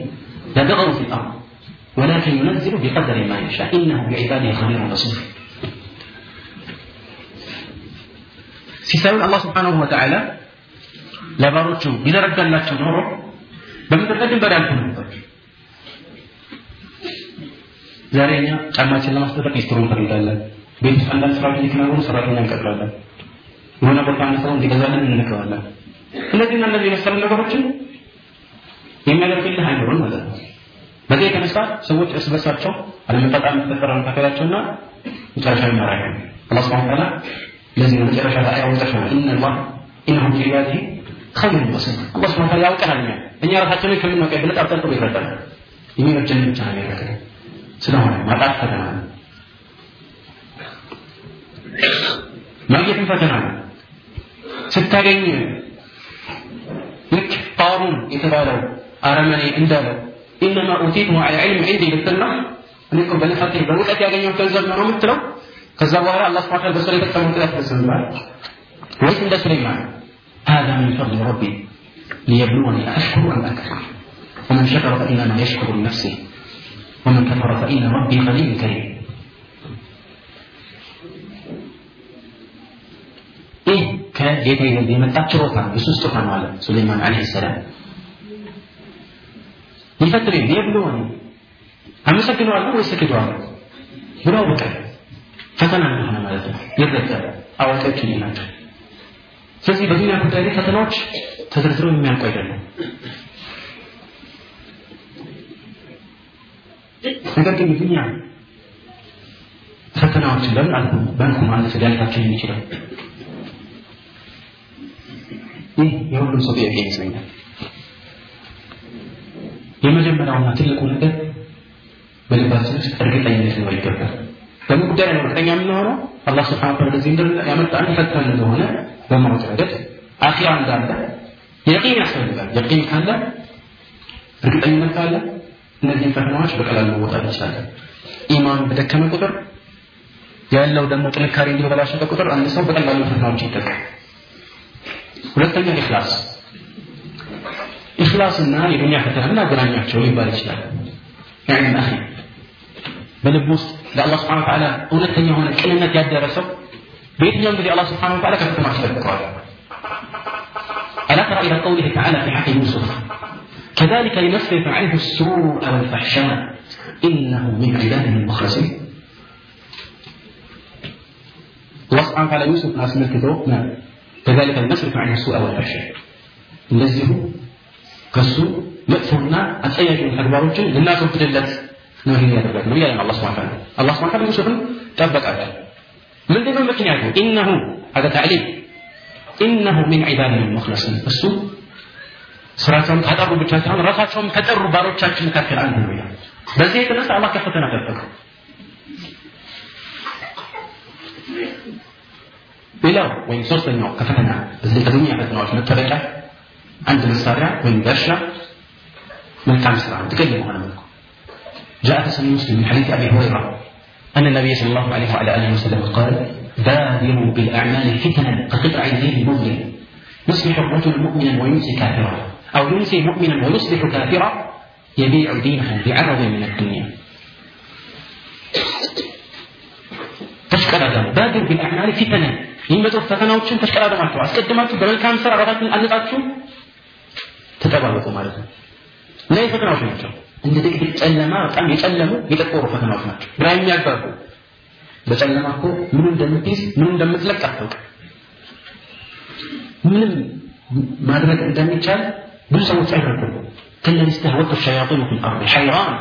ለበገው ፊ ልአርድ ولكن ينزل بقدر ما يشاء إنه بعباده خبير بصير ሲሳዩን አላህ ስብሓንሁ ወተዓላ ለባሮቹ ቢዘረጋላቸው ኖሮ በምድር ላይ ድንበር ያልፉ ነበር ዛሬ እኛ ጫማችን ለማስጠበቅ ሊስትሮ እንፈልጋለን ቤት ውስጥ አንዳንድ ስራዎች እንዲከናወኑ ሰራተኛ እንቀጥራለን የሆነ ቦታ አንድ ሰው እንዲገዛልን እንልከዋለን እነዚህና እነዚህ የመሰሉ ነገሮችን የሚያደርግልህ አይኖርም ማለት ነው በዚህ የተነሳ ሰዎች እርስ በርሳቸው አለመጣጣም የተፈጠረ መካከላቸውና መጨረሻ ይመራል አላህ ስብሐ ወተዓላ ለዚህ ነው መጨረሻ ላይ ነው ኢነ አላህ ኢነሁ ቢዒባዲሂ ኸይሩን በሲር አላህ ወተዓላ ያውቀናል። እኛ እኛ ራሳችንን ከምናውቅ የበለጠ አብጠርጥሮ ይረዳናል የሚበጀን ብቻ ነው የሚያደርገን። ስለሆነ ማጣት ፈተና ነው። ማግኘትም ፈተና ነው። ስታገኝ ልክ ቃሩን የተባለው አረመኔ እንዳለው ኢነማ ኡቲቱ ዐላ ዒልም ዒንዲ ልትልና እኔ እኮ በልፋቴ በእውቀት ያገኘው ገንዘብ ነው የምትለው ከዛ በኋላ አላህ ስብሐ ወተዓላ በሱ ላይ የተጠቀመው ቅጣት ይፈጽምብሃል ወይስ እንደ ሱለይማን هذا من فضل ربي ليبلوني أشكر أم أكفر ومن شكر فإنما يشكر لنفسه ومن كفر فإن ربي غني كريم ይህ ከጌታ ዘንድ የመጣ ችሮታ ነው የሱ ስጦታ ነው አለ ሱሌይማን አለይሂ ሰላም ሊፈትነኝ ሊየብሉወኒ አመሰግነዋለሁ ወይስ እክደዋለሁ ብሎ አወቀ። ፈተና እንደሆነ ማለት ነው። ይረዳል። አዋቂዎች ናቸው። ስለዚህ በዱንያ ጉዳይ ላይ ፈተናዎች ተዘርዝረው የሚያልቁ አይደለም ነገር ግን የዱንያ ፈተናዎችን ለምን አልኩ በእንኩ ማለት ሊያልፋቸው የሚችለው። ይህ የሁሉም ሰው ጥያቄ ይመስለኛል የመጀመሪያውና ትልቁ ነገር በልባችን ውስጥ እርግጠኝነት ሊኖር ይገባል። በምን ጉዳይ ላይ እርግጠኛ የምንሆነው አላህ ስብሓን ታላ ለዚህ ምድር ያመጣ ፈተን እንደሆነ በማወቅ ረገድ አኺራ እንዳለ የቂን ያስፈልጋል። የቂን ካለ እርግጠኝነት ካለ እነዚህን ፈተናዎች በቀላሉ መወጣት ይችላለን ኢማኑ በደከመ ቁጥር ያለው ደግሞ ጥንካሬ እንዲበላሸበት ቁጥር አንድ ሰው በቀላሉ ፈተናዎች ይጠቃል። ሁለተኛ ኢኽላስ ኢኽላስና የዱንያ ፈተና ምን አገናኛቸው ሊባል ይችላል ያኒ አኺ በልብ ውስጥ ለአላህ ስብሓን ተዓላ እውነተኛ የሆነ ቅንነት ያደረሰው በየትኛውም ጊዜ አላህ ስብሓን ተዓላ ከፈተና አስጠብቀዋል ألا ترى إلى قوله تعالى في حق يوسف كذلك لنصرف عنه السوء والفحشاء إنه من عبادنا المخلصين الله سبحانه وتعالى يوسف أسمى كذو نعم كذلك لنصرف عنه السوء والفحشاء እንደዚሁ ከሱ መጥፎና አጸያፊ ተግባሮችን ልናስወግድለት ነው ይሄን ያደረግነው ይላል አላህ ሱብሓነሁ ወተዓላ። አላህ ሱብሓነሁ ወተዓላ ዩሱፍን ጠበቃቸው። ምንድን ምክንያቱ? ኢነሁ አደ ተዕሊም ኢነሁ ሚን ዒባድና ልሙኽለሲን እሱ ስራቸውን ካጠሩ ብቻ ሳይሆን ራሳቸውም ከጠሩ ባሮቻችን መካከል አንዱ ነው ይላል። በዚህ የተነሳ አላህ ከፈተና ጠበቀው። ሌላው ወይም ሶስተኛው ከፈተና በዚህ ከዱንያ ፈተናዎች መጠበቂያ አንድ መሳሪያ ወይም ጋሻ መልካም ስራ ጥቅል የሆነ መልኩ جاء في سنة مسلم من حديث أبي هريرة أن النبي صلى الله عليه وعلى آله وسلم قال بادروا بالأعمال فتنا كقطع الليل المظلم يصبح الرجل مؤمنا ويمسي كافرا أو يمسي مؤمنا ويصبح كافرا يبيع دينه بعرض من الدنيا ተሽቀዳደሙ ባድር ቢልአዕማል ፊተነ የሚመጡ ፈተናዎችን ተሽቀዳደማቸው አስቀድማችሁ በመልካም ስራ ራሳችሁን አንጻችሁ ተጠባበቁ ማለት ነው እነዚህ ፈተናዎች ናቸው እንደ ድቅድቅ ጨለማ በጣም የጨለሙ የጠቆሩ ፈተናዎች ናቸው ግራ የሚያጋቡ በጨለማ እኮ ምን እንደምትይዝ ምን እንደምትለቅ አታውቅም ምንም ማድረግ እንደሚቻል ብዙ ሰዎች አይረዱም كالذي استهوته الشياطين في الارض حيران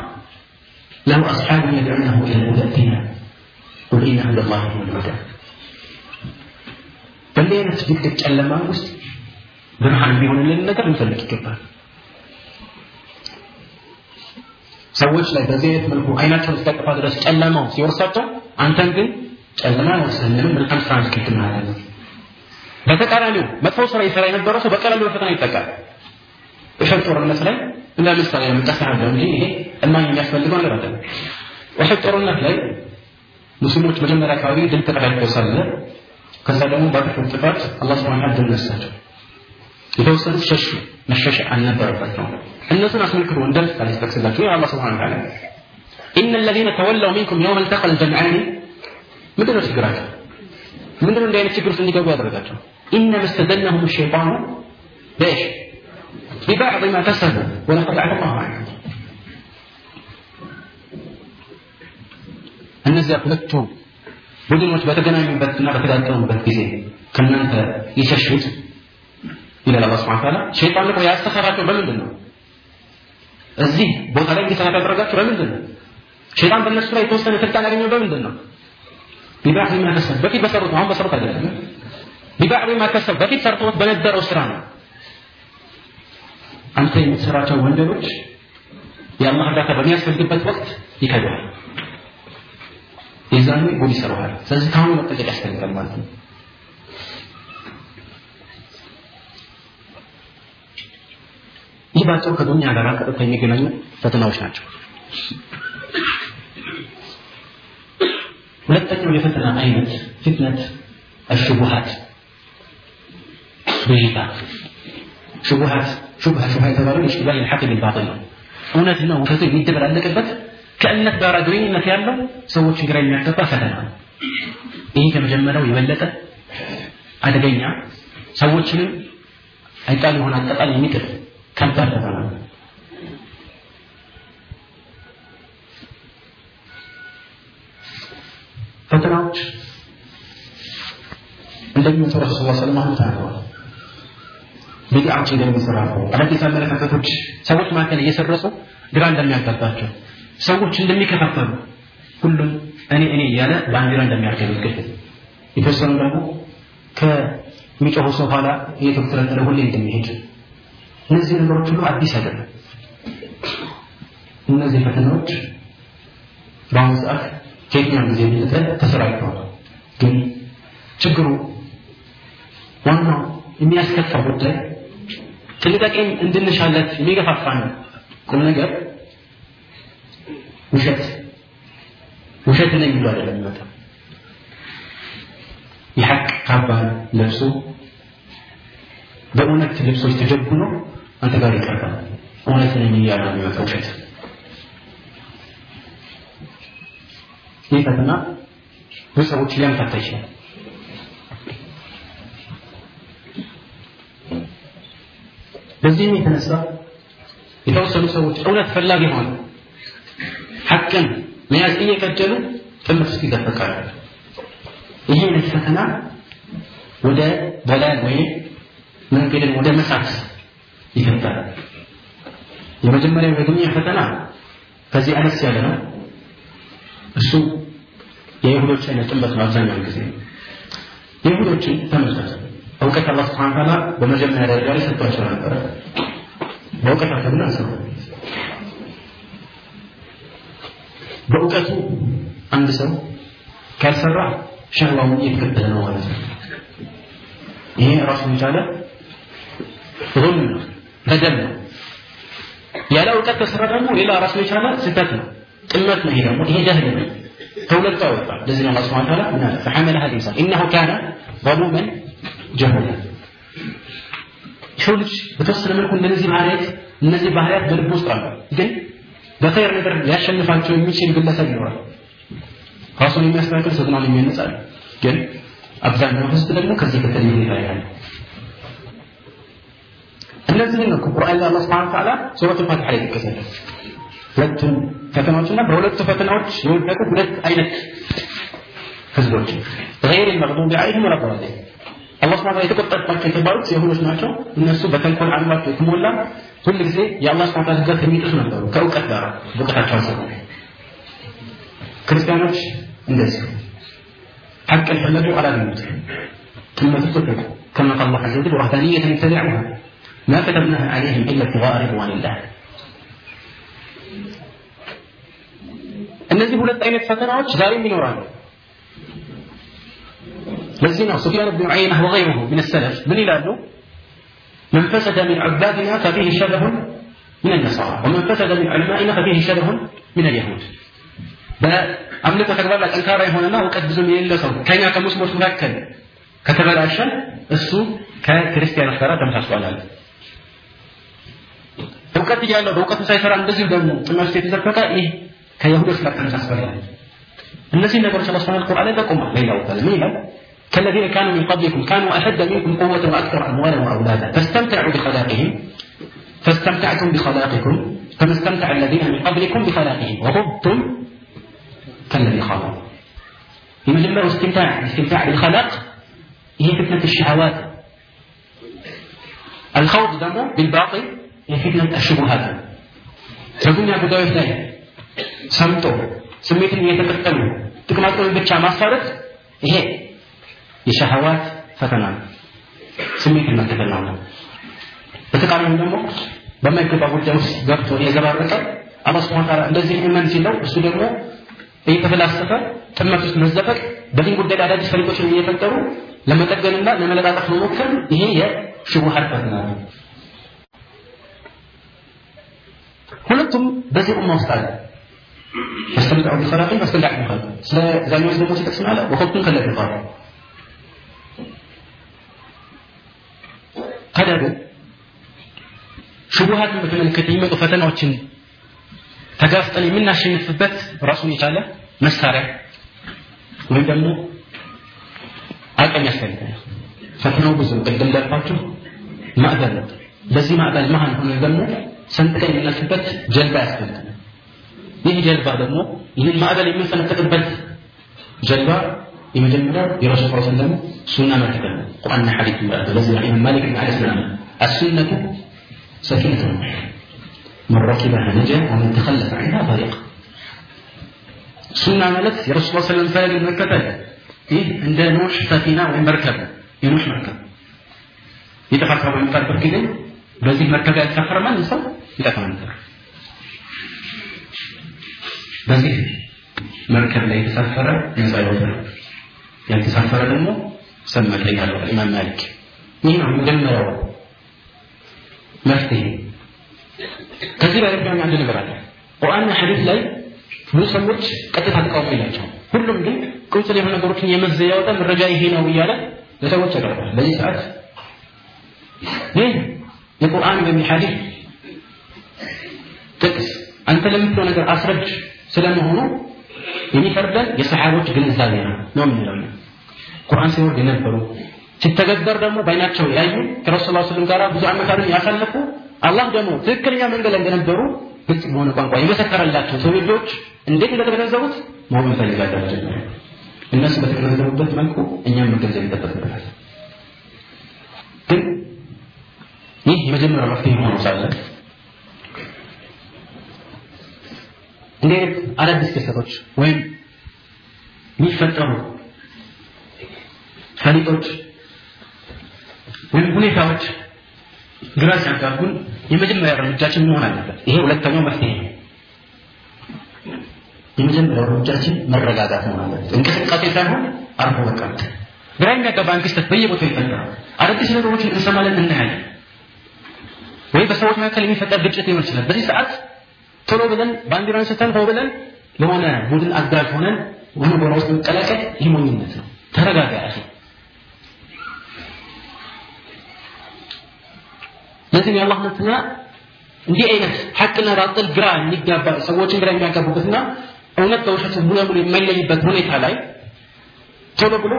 له اصحاب يدعونه الى الهدى ائتنا قل ان هدى الله هو الهدى በእንዲህ አይነት ድቅድቅ ጨለማ ውስጥ ብርሃን ቢሆንልን ነገር ልንፈልግ ይገባል። ሰዎች ላይ በዚህ አይነት መልኩ አይናቸውን እስኪያጠፋ ድረስ ጨለማው ሲወርሳቸው አንተን ግን ጨለማ ወስህንም መልካም ስራ እንድትክትል ማለት በተቃራኒው መጥፎ ስራ ይሰራ የነበረው ሰው በቀላሉ በፈተና ይጠቃል። እሸት ጦርነት ላይ እንደ ምሳሌ የምጠቀሳለሁ እንጂ ይሄ እማኝ የሚያስፈልገው ነገር አይደለም። እሸት ጦርነት ላይ ሙስሊሞች መጀመሪያ አካባቢ ድል ተቀዳጅተው ሳለ ከዛ ደግሞ ባጠፉት ጥፋት አላህ ወተዓላ ድል ነሳቸው የተወሰኑት ሸሹ መሸሽ አልነበረባቸው እነሱን አስመልክቶ እንደ ምሳሌ ስጠቅስላችሁ አላህ ስብሐነ ወተዓላ إن الذين تولوا منكم يوم التقى الجمعان ምንድን ነው ችግራቸው ምንድን ነው እንዲህ አይነት ችግር ውስጥ እንዲገቡ ያደረጋቸው إنما استدلهم الشيطان ليش ببعض ما كسبوا ولقد عفى الله عنهم እነዚያ ሁለቱ ቡድኖች በተገናኙበትና በተጋጠሙበት ጊዜ ከእናንተ የሸሹት ይላል አላህ ስብሐ ወተዓላ ሸይጣን እኮ ያስተሳራቸው በምንድን ነው? እዚህ ቦታ ላይ እንዲሰራ ያደረጋቸው በምንድን ነው? ሸይጣን በእነሱ ላይ የተወሰነ ስልጣን ያገኘው በምንድን ነው? ቢባዕ ማ ከሰብ በፊት በሰሩት አሁን በሰሩት አይደለም። ቢባዕ ማ ከሰብ በፊት ሰርተውት በነበረው ስራ ነው። አንተ የምትሰራቸው ወንጀሎች የአላህ እርዳታ በሚያስፈልግበት ወቅት ይከብዳል። የዛኔ ጉድ ይሰራዋል ስለዚህ ከአሁኑ መጠንቀቅ ያስፈልጋል ማለት ነው ይህ ባጭሩ ከዱንያ ጋር ቀጥታ የሚገናኙ ፈተናዎች ናቸው። ሁለተኛው የፈተና አይነት ፊትነት አሽቡሃት በይታ ሽቡሃት ሹብሃ ሹብሃ የተባለው የሽባህ ልሐቅ የሚባጠል ነው። እውነት ነው ውሸቱ የሚደበላለቅበት ከእምነት ጋር ግንኙነት ያለው ሰዎችን ግራ የሚያስገባ ፈተና ነው። ይህ ከመጀመሪያው የበለጠ አደገኛ ሰዎችንም አይጣል የሆነ አጣጣል የሚጥል ከባድ ፈተና ፈተናዎች እንደሚመጡ ረሱል ስ ሰለም አሁን ተናግረዋል ቢድዓዎች እንደሚሰራፉ አዳዲስ አመለካከቶች ሰዎች መካከል እየሰረጹ ግራ እንደሚያጋባቸው ሰዎች እንደሚከፋፈሉ ሁሉም እኔ እኔ እያለ ባንዲራ እንደሚያርገበግብ የተወሰኑ ደግሞ ከሚጮሁ ሰው ኋላ እየተተለተለ ሁሌ እንደሚሄድ እነዚህ ነገሮች ሁሉ አዲስ አይደለም። እነዚህ ፈተናዎች በአሁኑ ሰዓት ከየትኛው ጊዜ የበለጠ ተሰራጭተዋል? ግን ችግሩ ዋናው የሚያስከፋው ጉዳይ ጥንቃቄም እንድንሻለት የሚገፋፋን ቁም ነገር ውሸት ውሸት ነኝ ብሎ አይደለም የሚመጣው። የሐቅ ካባን ለብሶ በእውነት ልብሶች ተጀቡኖ አንተ ጋር ይቀርባል። እውነት እያለ የሚመጣው ውሸት። ይህ ፈተና ሰዎች ሊያምታታ ይችላል። በዚህም የተነሳ የተወሰኑ ሰዎች እውነት ፈላጊ ሆነ ሐቅን መያዝ እየቀደሉ ጥምር ውስጥ ይደፈቃሉ ይህ አይነት ፈተና ወደ በላል ወይም መንገድን ወደ መሳት ይከታል የመጀመሪያው የዱንያ ፈተና ከዚህ አነስ ያለ ነው እሱ የይሁዶች አይነት ጥምረት ነው አብዛኛውን ጊዜ የይሁዶችን ተመልከቱ እውቀት አላህ ስብሐነ ተዓላ በመጀመሪያ ደረጃ ላይ ሰጥቷቸው ነበረ በእውቀት አከብና ሰው በእውቀቱ አንድ ሰው ካልሰራ ሸህዋውን እየተከተለ ነው ማለት ነው። ይሄ ራሱን የቻለ ظلم ነው፣ በደል ነው። ያለ እውቀት ከሰራ ደግሞ ሌላ ራሱን የቻለ ስህተት ነው፣ ጥመት ነው። ይሄ ደግሞ ጀህል ነው። ከሁለት ያወጣል። ለዚህ ነው አላህ ሱብሓነሁ ወተዓላ እና ፈሐመለሃ ኢንሳን ኢነሁ ካነ ዘሉመን ጀሁላ። ሰው ልጅ በተወሰነ መልኩ እንደነዚህ ባህሪያት እነዚህ ባህሪያት በልብ ውስጥ አሉ፣ ግን በኸይር ነገር ሊያሸንፋቸው የሚችል ግለሰብ ይኖራል። ራሱን የሚያስተካክል ሰጥናል የሚያነጻል። ግን አብዛኛው ህዝብ ደግሞ ከዚህ ከተለየ ይላል ያለ እነዚህ ነው ከቁርአን ላይ አላህ ሱብሓነሁ ወተዓላ ሱረቱል ፋቲሃ ላይ ተከሰተ። ሁለቱም ፈተናዎችና በሁለቱ ፈተናዎች የወደቁ ሁለት አይነት ህዝቦች غير المغضوب عليهم ولا الضالين አላህ ስብሐ የተቆጣባቸው የተባሉት የሁሎች ናቸው። እነሱ በተንኮል አእምሯቸው የተሞላ ሁል ጊዜ የአላህ ስብሐ ወተዓላ ህግጋት የሚጥሱ ነበሩ ከእውቀት ጋር እውቀታቸው አንሰ ክርስቲያኖች እንደዚህ ሐቅን ፈለጉ አላገኙት ثم تتركوا كما قال الله عز وجل وحدانية ابتدعوها ما كتبناها عليهم إلا ابتغاء رضوان الله እነዚህ ሁለት አይነት ፈተናዎች ዛሬም ይኖራሉ። ለዚህ ነው ሱፊያን ብን ዑየይና ወገይሩሁ ምን ሰለፍ ምን ይላሉ? من فسد من عبادنا ففيه شبه من النصارى ومن فسد من علمائنا ففيه شبه من اليهود በአምልኮ ተግባር ላይ ጠንካራ የሆነና እውቀት ብዙም የሌለው ሰው ከኛ ከሙስሊሞች መካከል ከተበላሸ እሱ ከክርስቲያኖች ጋር ተመሳስሏል አለ። እውቀት እያለው በእውቀቱ ሳይሰራ እንደዚሁ ደግሞ ጥመት የተዘፈቀ ይህ ከይሁዶች ጋር ተመሳስሏል። እነዚህ ነገሮች አላህ ሱብሓነሁ ወተዓላ ላይ ጠቁሟል። ሌላው ምን ይላል? كالذين كانوا من قبلكم كانوا أشد منكم قوة وأكثر أموالا وأولادا فاستمتعوا بخلاقهم فاستمتعتم بخلاقكم كما استمتع الذين من قبلكم بخلاقهم وخضتم كالذي خاضوا يمجمع استمتاع الاستمتاع بالخلاق هي فتنة الشهوات الخوض دمه بالباطل የፊትን ጠሽጉሃል በዱንያ ጉዳዮች ላይ ሰምጦ ስሜትን እየተጠቀሙ ጥቅማጥቅም ብቻ ማሳረት ይሄ የሸህዋት ፈተና ነው። ስሜትን መከተል ነው። በተቃራኒው ደግሞ በማይገባ ጉዳይ ውስጥ ገብቶ የዘባረቀ አላህ ስብሐ ወተዓላ እንደዚህ ኢማን ሲለው እሱ ደግሞ እየተፈላሰፈ ጥመት ውስጥ መዘፈቅ በዚህ ጉዳይ አዳዲስ ፈሊቆችን እየፈጠሩ ለመጠገንና ለመለጣጠፍ መሞከር ይሄ የሽቡሃት ፈተና ነው። ሁለቱም በዚህ ኡማ ውስጥ አለ። ፈስተምተዑ ቢኸላቅን ፈስተምተዕ ቢኸላቅ ስለ ዛኞች ደግሞ ሲጠቅስ ማለ ወኸብቱም ከለዚ ኻሉ ታዲያ ሽቡሃትን በተመለከተ የሚመጡ ፈተናዎችን ተጋፍጠን የምናሸንፍበት ራሱን የቻለ መሳሪያ ወይም ደግሞ አቅም ያስፈልገናል። ፈተናው ብዙ ቅድም እንዳልኳችሁ ማዕበል ነው። በዚህ ማዕበል መሀል ሆነ ደግሞ ሰንጥቀን የምናልፍበት ጀልባ ያስፈልገናል። ይህ ጀልባ ደግሞ ይህን ማዕበል የምንፈነጥቅበት ጀልባ የመጀመሪያው የረሱል ስ ሰለም ሱና መከተል ነው። ቁርአንና ሐዲስ ይላሉ። ለዚህ ነው ኢማም ማሊክ ብን አነስ ምናምን አሱነቱ ሰኪነቱ من ركبها نجا ومن تخلف عنها طريق ሱና ማለት የረሱል ስ ሰለም ፈለግን መከተል ይህ እንደ ኖሽ ሰፊና ወይም መርከብ ነው። የኖሽ መርከብ የጥፋት ሰው በሚባልበት ጊዜ በዚህ መርከብ ያልተሳፈረ ማንም ሰው ይጠፋ ነበር። በዚህ መርከብ ላይ የተሳፈረ ነፃ ይወጣል። ያልተሳፈረ ደግሞ ሰመጠ ይላል ኢማም ይህ ነው የመጀመሪያው መፍትሄ። ከዚህ በላይ አንድ ነገር አለ። ቁርአንና ሐዲስ ላይ ብዙ ሰዎች ቀጥታ ተቃውሞ የላቸው። ሁሉም ግን ቁንጽል የሆኑ ነገሮችን የመዘ መረጃ ይሄ ነው እያለ ለሰዎች ያቀርባል። በዚህ ሰዓት ይህ የቁርአን ወይም የሐዲስ ጥቅስ አንተ ለምትለው ነገር አስረጅ ስለመሆኑ የሚፈርደን የሰሓቦች ግንዛቤ ነው ነው የምንለው። ቁርአን ሲወርድ የነበሩ ሲተገበር ደግሞ በአይናቸው ያዩ ከረሱል ላ ስለም ጋር ብዙ ዓመታትን ያሳለፉ አላህ ደግሞ ትክክለኛ መንገድ ላይ እንደነበሩ ግልጽ በሆነ ቋንቋ የመሰከረላቸው ትውልዶች እንዴት እንደተገነዘቡት ማወቅ እንፈልጋለን። መጀመሪያ እነሱ በተገነዘቡበት መልኩ እኛም መገንዘብ ይጠበቅብናል። ግን ይህ የመጀመሪያው መፍትሄ ሆኖ ሳለ እንዲህ አዳዲስ ክስተቶች ወይም የሚፈጠሩ ፈሊጦች ወይም ሁኔታዎች ግራ ሲያጋቡን የመጀመሪያ እርምጃችን መሆን አለበት። ይሄ ሁለተኛው መፍትሄ ነው። የመጀመሪያው እርምጃችን መረጋጋት መሆን አለበት። እንቅስቃሴ ሳይሆን አርፎ መቀመጥ። ግራ የሚያጋባን ክስተት በየቦታው ይፈጠራል። አዳዲስ ነገሮችን እንሰማለን፣ እናያለን። ወይ በሰዎች መካከል የሚፈጠር ግጭት ሊሆን ይችላል። በዚህ ሰዓት ቶሎ ብለን ባንዲራን ስተን ሆ ብለን ለሆነ ቡድን አጋዥ ሆነን ወደ ጎራ ውስጥ መቀላቀል ይህ ነው። ተረጋጋ ያለ ለዚህ የአላህ መልክተኛ እንዲህ አይነት ሐቅና ባጥል ግራ የሚጋባ ሰዎችን ግራ የሚያጋቡበትና እውነት በውሸት ሙሉ ለሙሉ የማይለይበት ሁኔታ ላይ ቶሎ ብሎ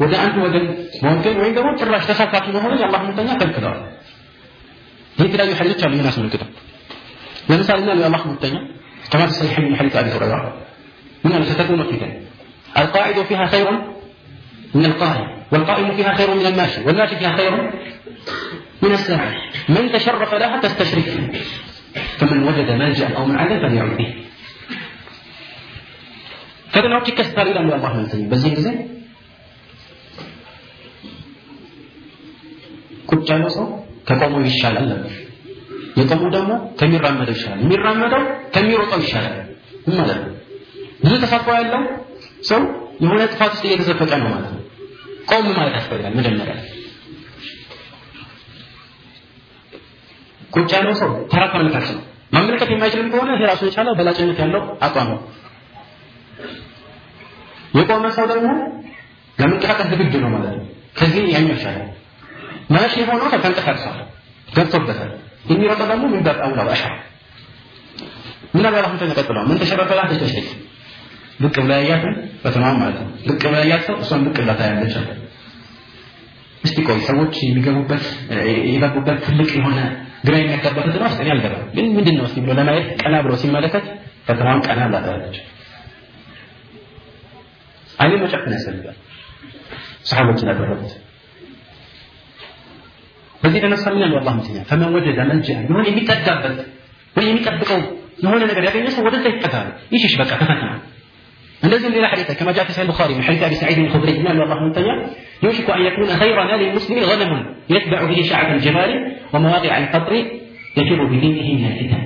ወደ አንድ ወገን መወገን ወይም ደግሞ ጭራሽ ተሳታፊ መሆኑን የአላህ መልክተኛ ከልክለዋል። የተለያዩ ሐዲሶች አሉ ይህን አስመልክተው ለምሳሌ ና የአላህ መልክተኛ كما في الصحيح من حديث ابي هريره من ستكون فتن القاعد فيها خير من القائم والقائم فيها خير من الماشي والماشي فيها خير من الساعي من تشرف لها تستشرف فمن وجد ملجا او معادا فليعود به ፈተናዎች ይከሰታሉ ይላሉ አላህ መልክተኛ በዚህ ጊዜ ቁጭ ያለው ሰው ከቆመው ይሻላል ነበር የቆመው ደግሞ ከሚራመደው ይሻላል። የሚራመደው ከሚሮጠው ይሻላል። ማለት ነው? ብዙ ተሳትፎ ያለው ሰው የሆነ ጥፋት ውስጥ እየተዘፈቀ ነው ማለት ነው። ቆም ማለት ያስፈልጋል መጀመሪያ። ቁጭ ያለው ሰው ተራ ተመልካች ነው። ማመልከት የማይችልም ከሆነ ይሄ ራሱ የቻለ በላጭነት ያለው አቋም ነው። የቆመ ሰው ደግሞ ለመንቀሳቀስ ዝግጁ ነው ማለት ነው። ከዚህ ያኛው ይሻላል። ማሽ የሆነው ተንቀሳቅሷል። ገብቶበታል የሚሮጠው ደግሞ ምን ባብ አውላ ወአሻ ምን አለ አላህ ተቀጥሏል ምን ተሸረፈ ላ ተሽተሽ ብቅ ብላ ያያትን በተማም ማለት ነው። ብቅ ብላ ያያት ሰው እሷን ብቅ ብላ ታያለች እስቲ ቆይ ሰዎች የሚገቡበት የገቡበት ትልቅ የሆነ ግራ የሚያጋባ ፈተና ውስጥ እኔ አልገባም። ግን ምንድን ነው እስቲ ብሎ ለማየት ቀና ብሎ ሲመለከት ፈተናውን ቀና ብላ ታያለች። አይኔ መጨፈን ያስፈልጋል። ሰሓቦችን ያደረጉት በዚህ ተነሳኛል والله ምትኛ فمن وجد ملجأ የሆነ የሚጠጋበት ወይ የሚጠብቀው የሆነ ነገር ያገኘ ሰው ወደዛ إيش ይሽሽ በቃ ተፈተና لازم ሌላ ሐዲስ كما جاء في سعيد البخاري من حديث أبي سعيد الخدري. ان الله تعالى يوشك أن يكون خير مال المسلم غنم يتبع به شعب الجبال ومواضع القطر يجر بدينه من الفتن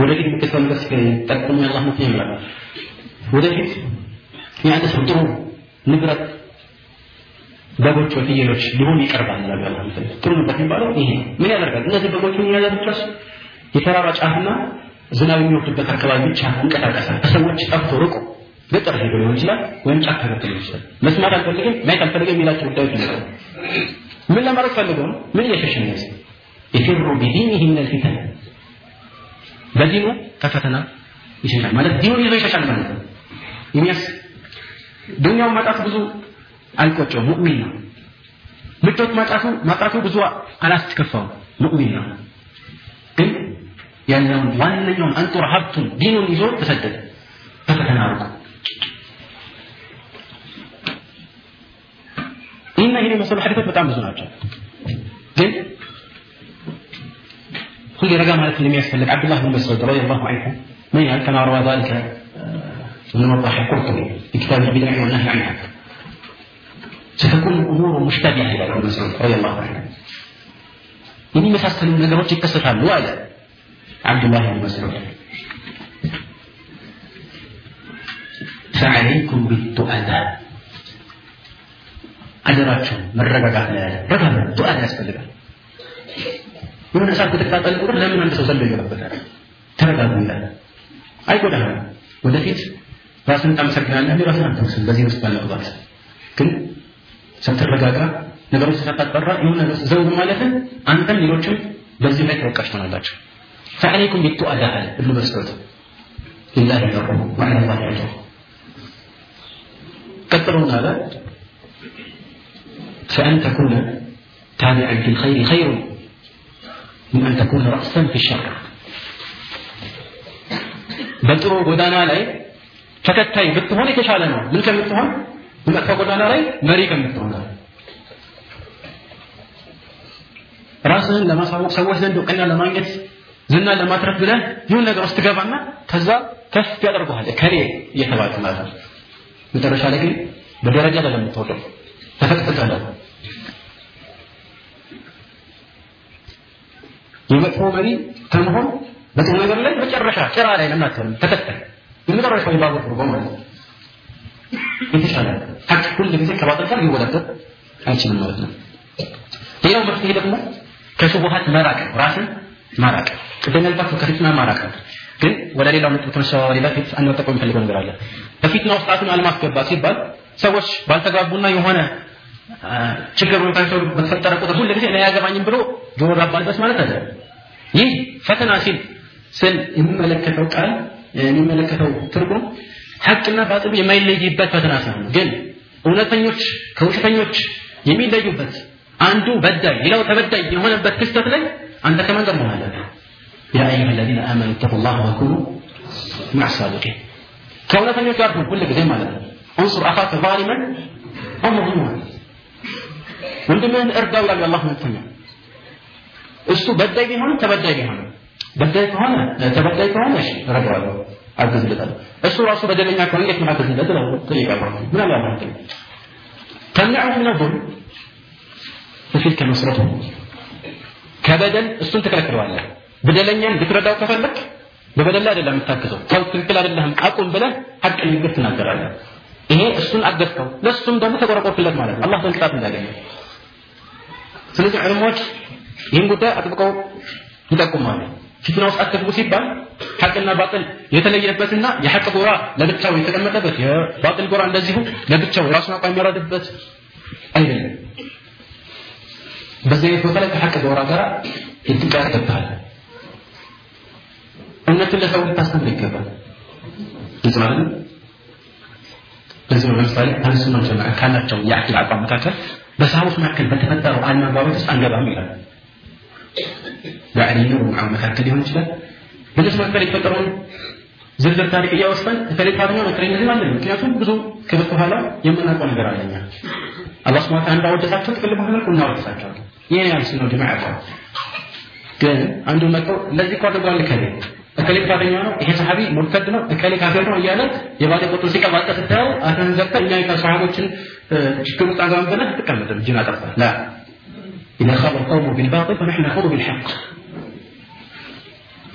ولكن ምክሰን بس تكون الله ምክንያት ولكن يعني የአንድ ሰው በጎች ፍየሎች ሊሆን ይቀርባል ይላል አላህ ጥሩ ንብረት የሚባለው ይሄ ምን ያደርጋል? እነዚህ በጎቹን የያዘ ብቻ የተራራ ጫፍና ዝናብ የሚወርድበት አካባቢ ብቻ እንቀሳቀሳል ከሰዎች ጠፍቶ ርቆ ገጠር ሄዶ ሊሆን ይችላል ወይም ገብቶ ሊሆን ይችላል። መስማት አልፈልግም ማየት አልፈልግም የሚላቸው ጉዳዮች ይኖራሉ ምን ለማድረግ ፈልገው ነው? ምን እየሸሸ ነው? የፊሩ ቢዲኒህ ምን አልፊተን በዲኑ ከፈተና ይሸሻል ማለት ዲኑን ይዞ ይሸሻል ማለት ነው። ዱንያውን ማጣት ብዙ አልቆጨው ሙእሚን ነው ምቾት ማጣቱ ማጣቱ ብዙ አላስከፋው ሙእሚን ነው ግን ያለውን ዋነኛውን አንጡር ሀብቱን ዲኑን ይዞ ተሰደደ በፈተና አርቆ ይህና ይህን የመሰሉ ሐዲቶች በጣም ብዙ ናቸው ግን ሁሌ ረጋ ማለት እንደሚያስፈልግ عبدالله بن مسعود رضي الله عنه من يعني كما روى ذلك ابن وضاح القرطبي في كتاب البدع والنهي عنها ستكون الامور مشتبهه الى ابن مسعود رضي الله عنه የሚመሳሰሉ ነገሮች ይከሰታሉ አለ عبدالله بن مسعود فعليكم بالتؤدى አደራችሁ መረጋጋት ላይ ያለ ረጋ ዱዓን ያስፈልጋል የሆነ እሳት በተቃጠለ ቁጥር ለምን አንድ ሰው ዘሎ ይገባበታል ተረጋጉ ይላል አይጎዳህም ወደፊት ራስን ታመሰግናለህ ራስን አታመስል በዚህ ውስጥ ባለመግባት ግን ስትረጋጋ ነገሮች ስታጣራ የሆነ ዘውግ ማለትን አንተም ሌሎችም በዚህ ላይ ተወቃሽ ትሆናላችሁ فعليكم بالتؤدى ابن مسعود لله البر وعلى الله الاجر كثرون هذا فأن تكون تابعا في الخير خير من أن تكون رأسا في الشر በጥሩ ጎዳና ላይ ተከታይ ብትሆን የተሻለ ነው ምን ከምትሆን በመጥፎ ጎዳና ላይ መሪ ከምትሆን ራስህን ለማሳወቅ ሰዎች ዘንድ እውቅና ለማግኘት ዝና ለማትረፍ ብለህ ይሁን ነገር ውስጥ ትገባና ከዛ ከፍ ያደርጉሃል። ከሬ እየተባለ ማለት ነው። መጨረሻ ላይ ግን በደረጃ ላይ ለምትወደው ተፈቅፍቀህ የመጥፎ መሪ ከመሆን በጥሩ ነገር ላይ መጨረሻ ጭራ ላይ ለምን አትሆንም? ተከታይ የመጨረሻው የባቡር ጉርጎ ማለት ነው። የተሻለ ሀቅ ሁል ጊዜ ከባጥል ጋር ሊወዳደር አይችልም ማለት ነው። ሌላው መፍትሄ ደግሞ ከሹቡሃት መራቅ ራስን ማራቅ ቅድም ያልኳቸው ከፊትና ማራቅ ነው። ግን ወደ ሌላው ከመሸጋገሬ በፊት አንድ መጠቆም የሚፈልገው ነገር አለ። በፊትና ውስጥ አለማስገባት ሲባል ሰዎች ባልተግባቡና የሆነ ችግር ሁኔታቸው በተፈጠረ ቁጥር ሁሉ ጊዜ እኔ አያገባኝም ብሎ ጆሮ ዳባ ልበስ ማለት አለ። ይህ ፈተና ሲል ስል የሚመለከተው ቃል የሚመለከተው ትርጉም ሀቅና ባጥሉ የማይለይበት ፈተና ሳይሆን ግን እውነተኞች ከውሸተኞች የሚለዩበት አንዱ በዳይ ሌላው ተበዳይ የሆነበት ክስተት ላይ አንተ ጋር መሆን አለብህ? ያ አዩሃ አለዚነ አመኑ ተቁላህ ወኩኑ ማዕ ሳዲቂን ከእውነተኞች ጋር ሁል ጊዜ ማለት ነው። እንሱር አኻከ ዛሊመን አው ወንድምህን እርዳው ይላል የአላህ መልክተኛ። እሱ በዳይ ቢሆንም ተበዳይ ቢሆንም በዳይ ከሆነ ተበዳይ ከሆነ እሺ እረዳዋለሁ አግዝለታለሁ። እሱ ራሱ በደለኛ ከሆነ እንዴት ነው አግዝለት ነው ጠይቃለሁ። ምን አለ አላህ ተምነዑ ምን ዙልም ወፊልከ መስረቱ ከበደል እሱን ትከለክለዋለህ። በደለኛን ልትረዳው ከፈለክ በበደል አይደለም የምታግዘው። ተው ትክክል አይደለህም አቁም ብለህ ሐቅ ንግግር ትናገራለህ። ይሄ እሱን አገዝከው፣ ለእሱም ደግሞ ተቆረቆርክለት ማለት ነው። አላህ በንቅጣት እንዳገኘ። ስለዚህ ዕልሞች ይህን ጉዳይ አጥብቀው ይጠቁማሉ። ፊትና ውስጥ አትግቡ ሲባል ሐቅና ባጥል የተለየበትና የሐቅ ጎራ ለብቻው የተቀመጠበት የባጥል ጎራ እንደዚሁ ለብቻው የራሱን አቋም የሚያራድበት አይደለም። በዚህ አይነት ቦታ ላይ ከሐቅ ጎራ ጋር ልትጋር ይገባል። እውነትን ለሰው ልታስተምር ይገባል። ግልጽ ማለት ነው። ለዚህ ነው ለምሳሌ አህለሱና ጀማዓ ካላቸው የአቂዳ አቋም መካከል በሰሃቦች መካከል በተፈጠረው አለመግባባት ውስጥ አንገባም ይላል። በአሊና በሙዓዊያ መካከል ሊሆን ይችላል። በነሱ መካከል የተፈጠረውን ዝርዝር ታሪክ እያወሳን እከሌ ፓርቲኛ ነው እከሌ እንደዚህ ማለት ነው። ምክንያቱም ብዙ ከበት በኋላ የምናውቀው ነገር አለኛ አላህ ስብሐ ወተዓላ እንዳወደሳቸው ጥቅል በሆነ መልኩ እናወደሳቸዋለን። ይሄ ያልስነው ጀማዓ አቋም ግን አንዱ መጥቶ እንደዚህ እኮ አድርጓል እከሌ እከሌ ጥፋተኛ ነው፣ ይሄ ሰሐቢ ሙርተድ ነው፣ እከሌ ካፊር ነው እያለ የባሌ ቁጥር ሲቀባጠ ስታየው አተን ዘግተህ እኛ ከሰሃቦችን ችግር ውስጥ አንገባም ብለህ አትቀመጥም። እጅን አጠፋ ላ إذا خاض القوم بالباطل فنحن نخوض بالحق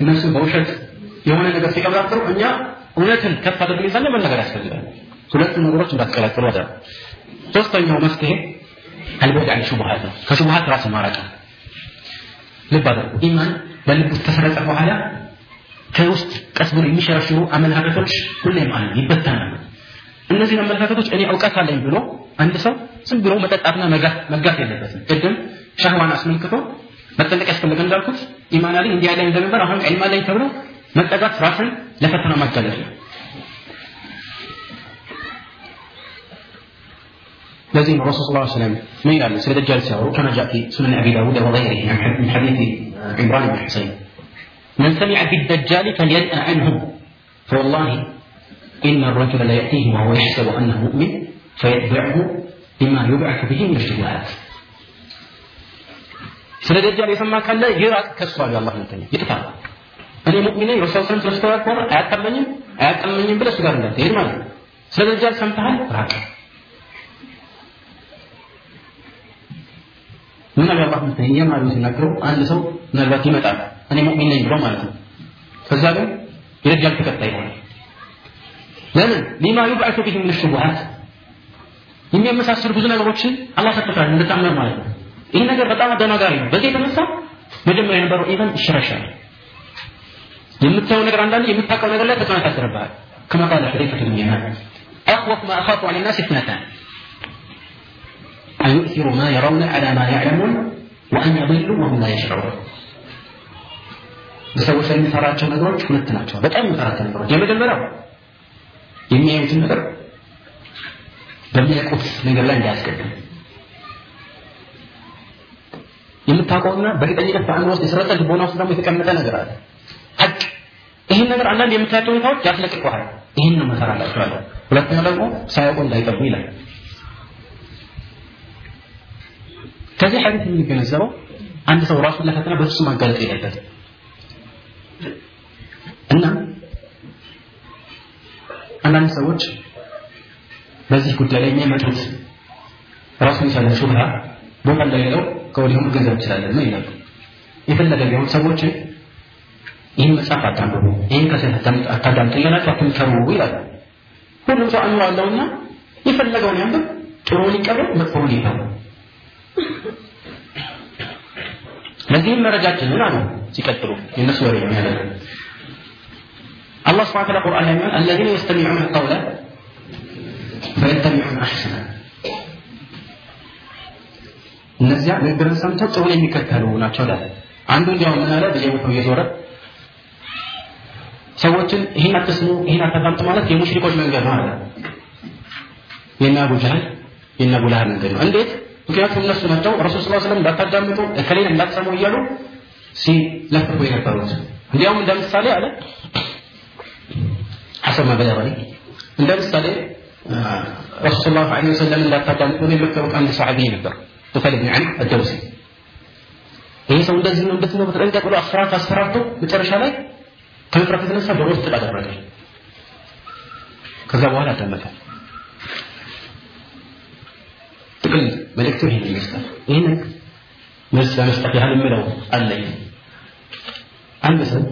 እነሱ በውሸት የሆነ ነገር ሲቀባጥሩ እኛ እውነትን ከፍ አድርገን ይዛለን መናገር ያስፈልጋል። ሁለቱ ነገሮች እንዳትቀላቅሉ አደራ። ሶስተኛው መፍትሄ አልቡዕድ አን ሹቡሃት ነው። ከሹቡሃት ራስ ማራቅ ልብ አድርጉ። ኢማን በልብ ከሰረጸ በኋላ ከውስጥ ቀስ ብሎ የሚሸረሽሩ አመለካከቶች ሁሌም አሉ፣ ይበተናሉ። እነዚህን አመለካከቶች እኔ እውቀት አለኝ ብሎ አንድ ሰው ዝም ብሎ መጠጣትና መጋት የለበትም። ቅድም ሻህዋን አስመልክቶ መጠንቀቅ ያስፈልግ እንዳልኩት ኢማን አለኝ እንዲህ ያለኝ እንደነበር አሁን ዕልም አለኝ ተብሎ መጠጋት ራስን ለፈተና ማጋለጥ ነው። لازم الرسول صلى الله عليه وسلم ما يقال سيد الدجال سيارو كما جاء في سنن ابي داود وغيره من حديث عمران بن حسين من سمع بالدجال فلينأ عنه فوالله إن الرجل لا يأتيه وهو يحسب أنه مؤمن فيتبعه بما يبعث به من الشبهات ስለ ደጃል የሰማ ካለ ይራቅ ጋር አላህ መልክተኛ ይጥፋ። እኔ ሙእሚን ረሱል ሰለላሁ ዐለይሂ ወሰለም ከሆነ አያቀመኝም አያቀመኝም ብለህ እሱ ጋር እንዳትሄድ ማለት ነው። ስለ ደጃል ሰምተሃል? ራቅ። ምናልባት አላህ መልክተኛ እያማሉ ሲናገሩ አንድ ሰው ምናልባት ይመጣል እኔ ሙእሚን ነኝ ብሎ ማለት ነው። ከዛ ግን የደጃል ተከታይ ይሆናል ለምን? لما يبعث به من الشبهات። የሚያመሳስሉ ብዙ ነገሮችን አላህ ሰጥቶታል እንድታመር ማለት ነው ይህ ነገር በጣም አደናጋሪ ነው በዚህ የተነሳ መጀመሪያ የነበረው ኢቨን ይሸረሻል የምታየው ነገር አንዳንድ የምታውቀው ነገር ላይ ተጽዕኖ ያሳድርብሃል كما قال حذيفة بن اليمان أخوف ما أخاف على الناس اثنتان أن يؤثروا ما يرون على ما يعلمون وأن يضلوا وهم لا يشعرون በሰዎች ላይ የሚሰራቸው ነገሮች ሁለት ናቸው በጣም የሚሰራቸው ነገሮች የመጀመሪያው የሚያዩትን ነገር በሚያውቁት ነገር ላይ እንዳያስቀድም የምታውቀውና በእርግጠኝነት በአንድ ውስጥ የሰረጸ ልቦና ውስጥ ደግሞ የተቀመጠ ነገር አለ። ሀቅ ይህን ነገር አንዳንድ የምታያቸው ሁኔታዎች ያስለቅቀዋል። ይህን ነው መሰራ አላቸዋለሁ ሁለተኛ ደግሞ ሳያውቁ እንዳይጠፉ ይላል። ከዚህ ሐዲስ የሚገነዘበው አንድ ሰው ራሱን ለፈተና በፍጹም ማጋለጥ የለበትም። እና አንዳንድ ሰዎች በዚህ ጉዳይ ላይ የሚያመጡት ራሱን የቻለ ሹብሃ ቦታ እንደሌለው ከወዲሁ መገንዘብ እንችላለን ነው ይላሉ የፈለገ ቢሆን ሰዎችን ይህን መጽሐፍ አታንብቡ፣ ይህን ከስህተት አታዳምጡ እያላችሁ አትምከሩ ይላሉ። ሁሉም ሰው አእምሮ አለውና የፈለገውን ያንብብ፣ ጥሩውን ይቀበል፣ መጥፎውን ይተው። ለዚህም መረጃችንን አሉ ሲቀጥሉ የእነሱ ወሬ የሚያደርግ አላህ ስብሐ ወተዓላ ቁርአን ላይ የሚሆን አለዚነ የስተሚዑነ ቀውለ ፈየተቢዑነ አሕሰነ እነዚያ ንግግርን ሰምተው ጥሩን የሚከተሉ ናቸው ላለ አንዱ እንዲያው ምን አለ? በየቦታው እየዞረ ሰዎችን ይህን አትስሙ ይህን አታዳምጡ ማለት የሙሽሪኮች መንገድ ነው አለ። የእነ አቡ መንገድ ነው። እንዴት? ምክንያቱም እነሱ ናቸው ረሱል ስላ ስለም እንዳታዳምጡ እከሌን እንዳትሰሙ እያሉ ሲለፍፉ የነበሩት። እንዲያውም እንደ ምሳሌ አለ። ሐሰን መበለበሪ እንደ ምሳሌ ረሱል ሰለላሁ ዐለይሂ ወሰለም እንዳታዳምጡ የመከሩት አንድ ሰዓቢ ነበር ጡፈል ብን ዐምር አደውሲ ይሄ ሰው እንደዚህ ነው እንደዚህ ነው በተጠንቀቅ ብሎ አስፈራርቶ አስፈራርቶ መጨረሻ ላይ ከመፍራት የተነሳ ዶሮ ውስጥ አደረገ። ከዛ በኋላ አዳመጠ። ጥቅል መልእክቱ ይህን ይመስላል። ይህንን መልስ ለመስጠት ያህል የምለው አለኝ። አንድ ሰው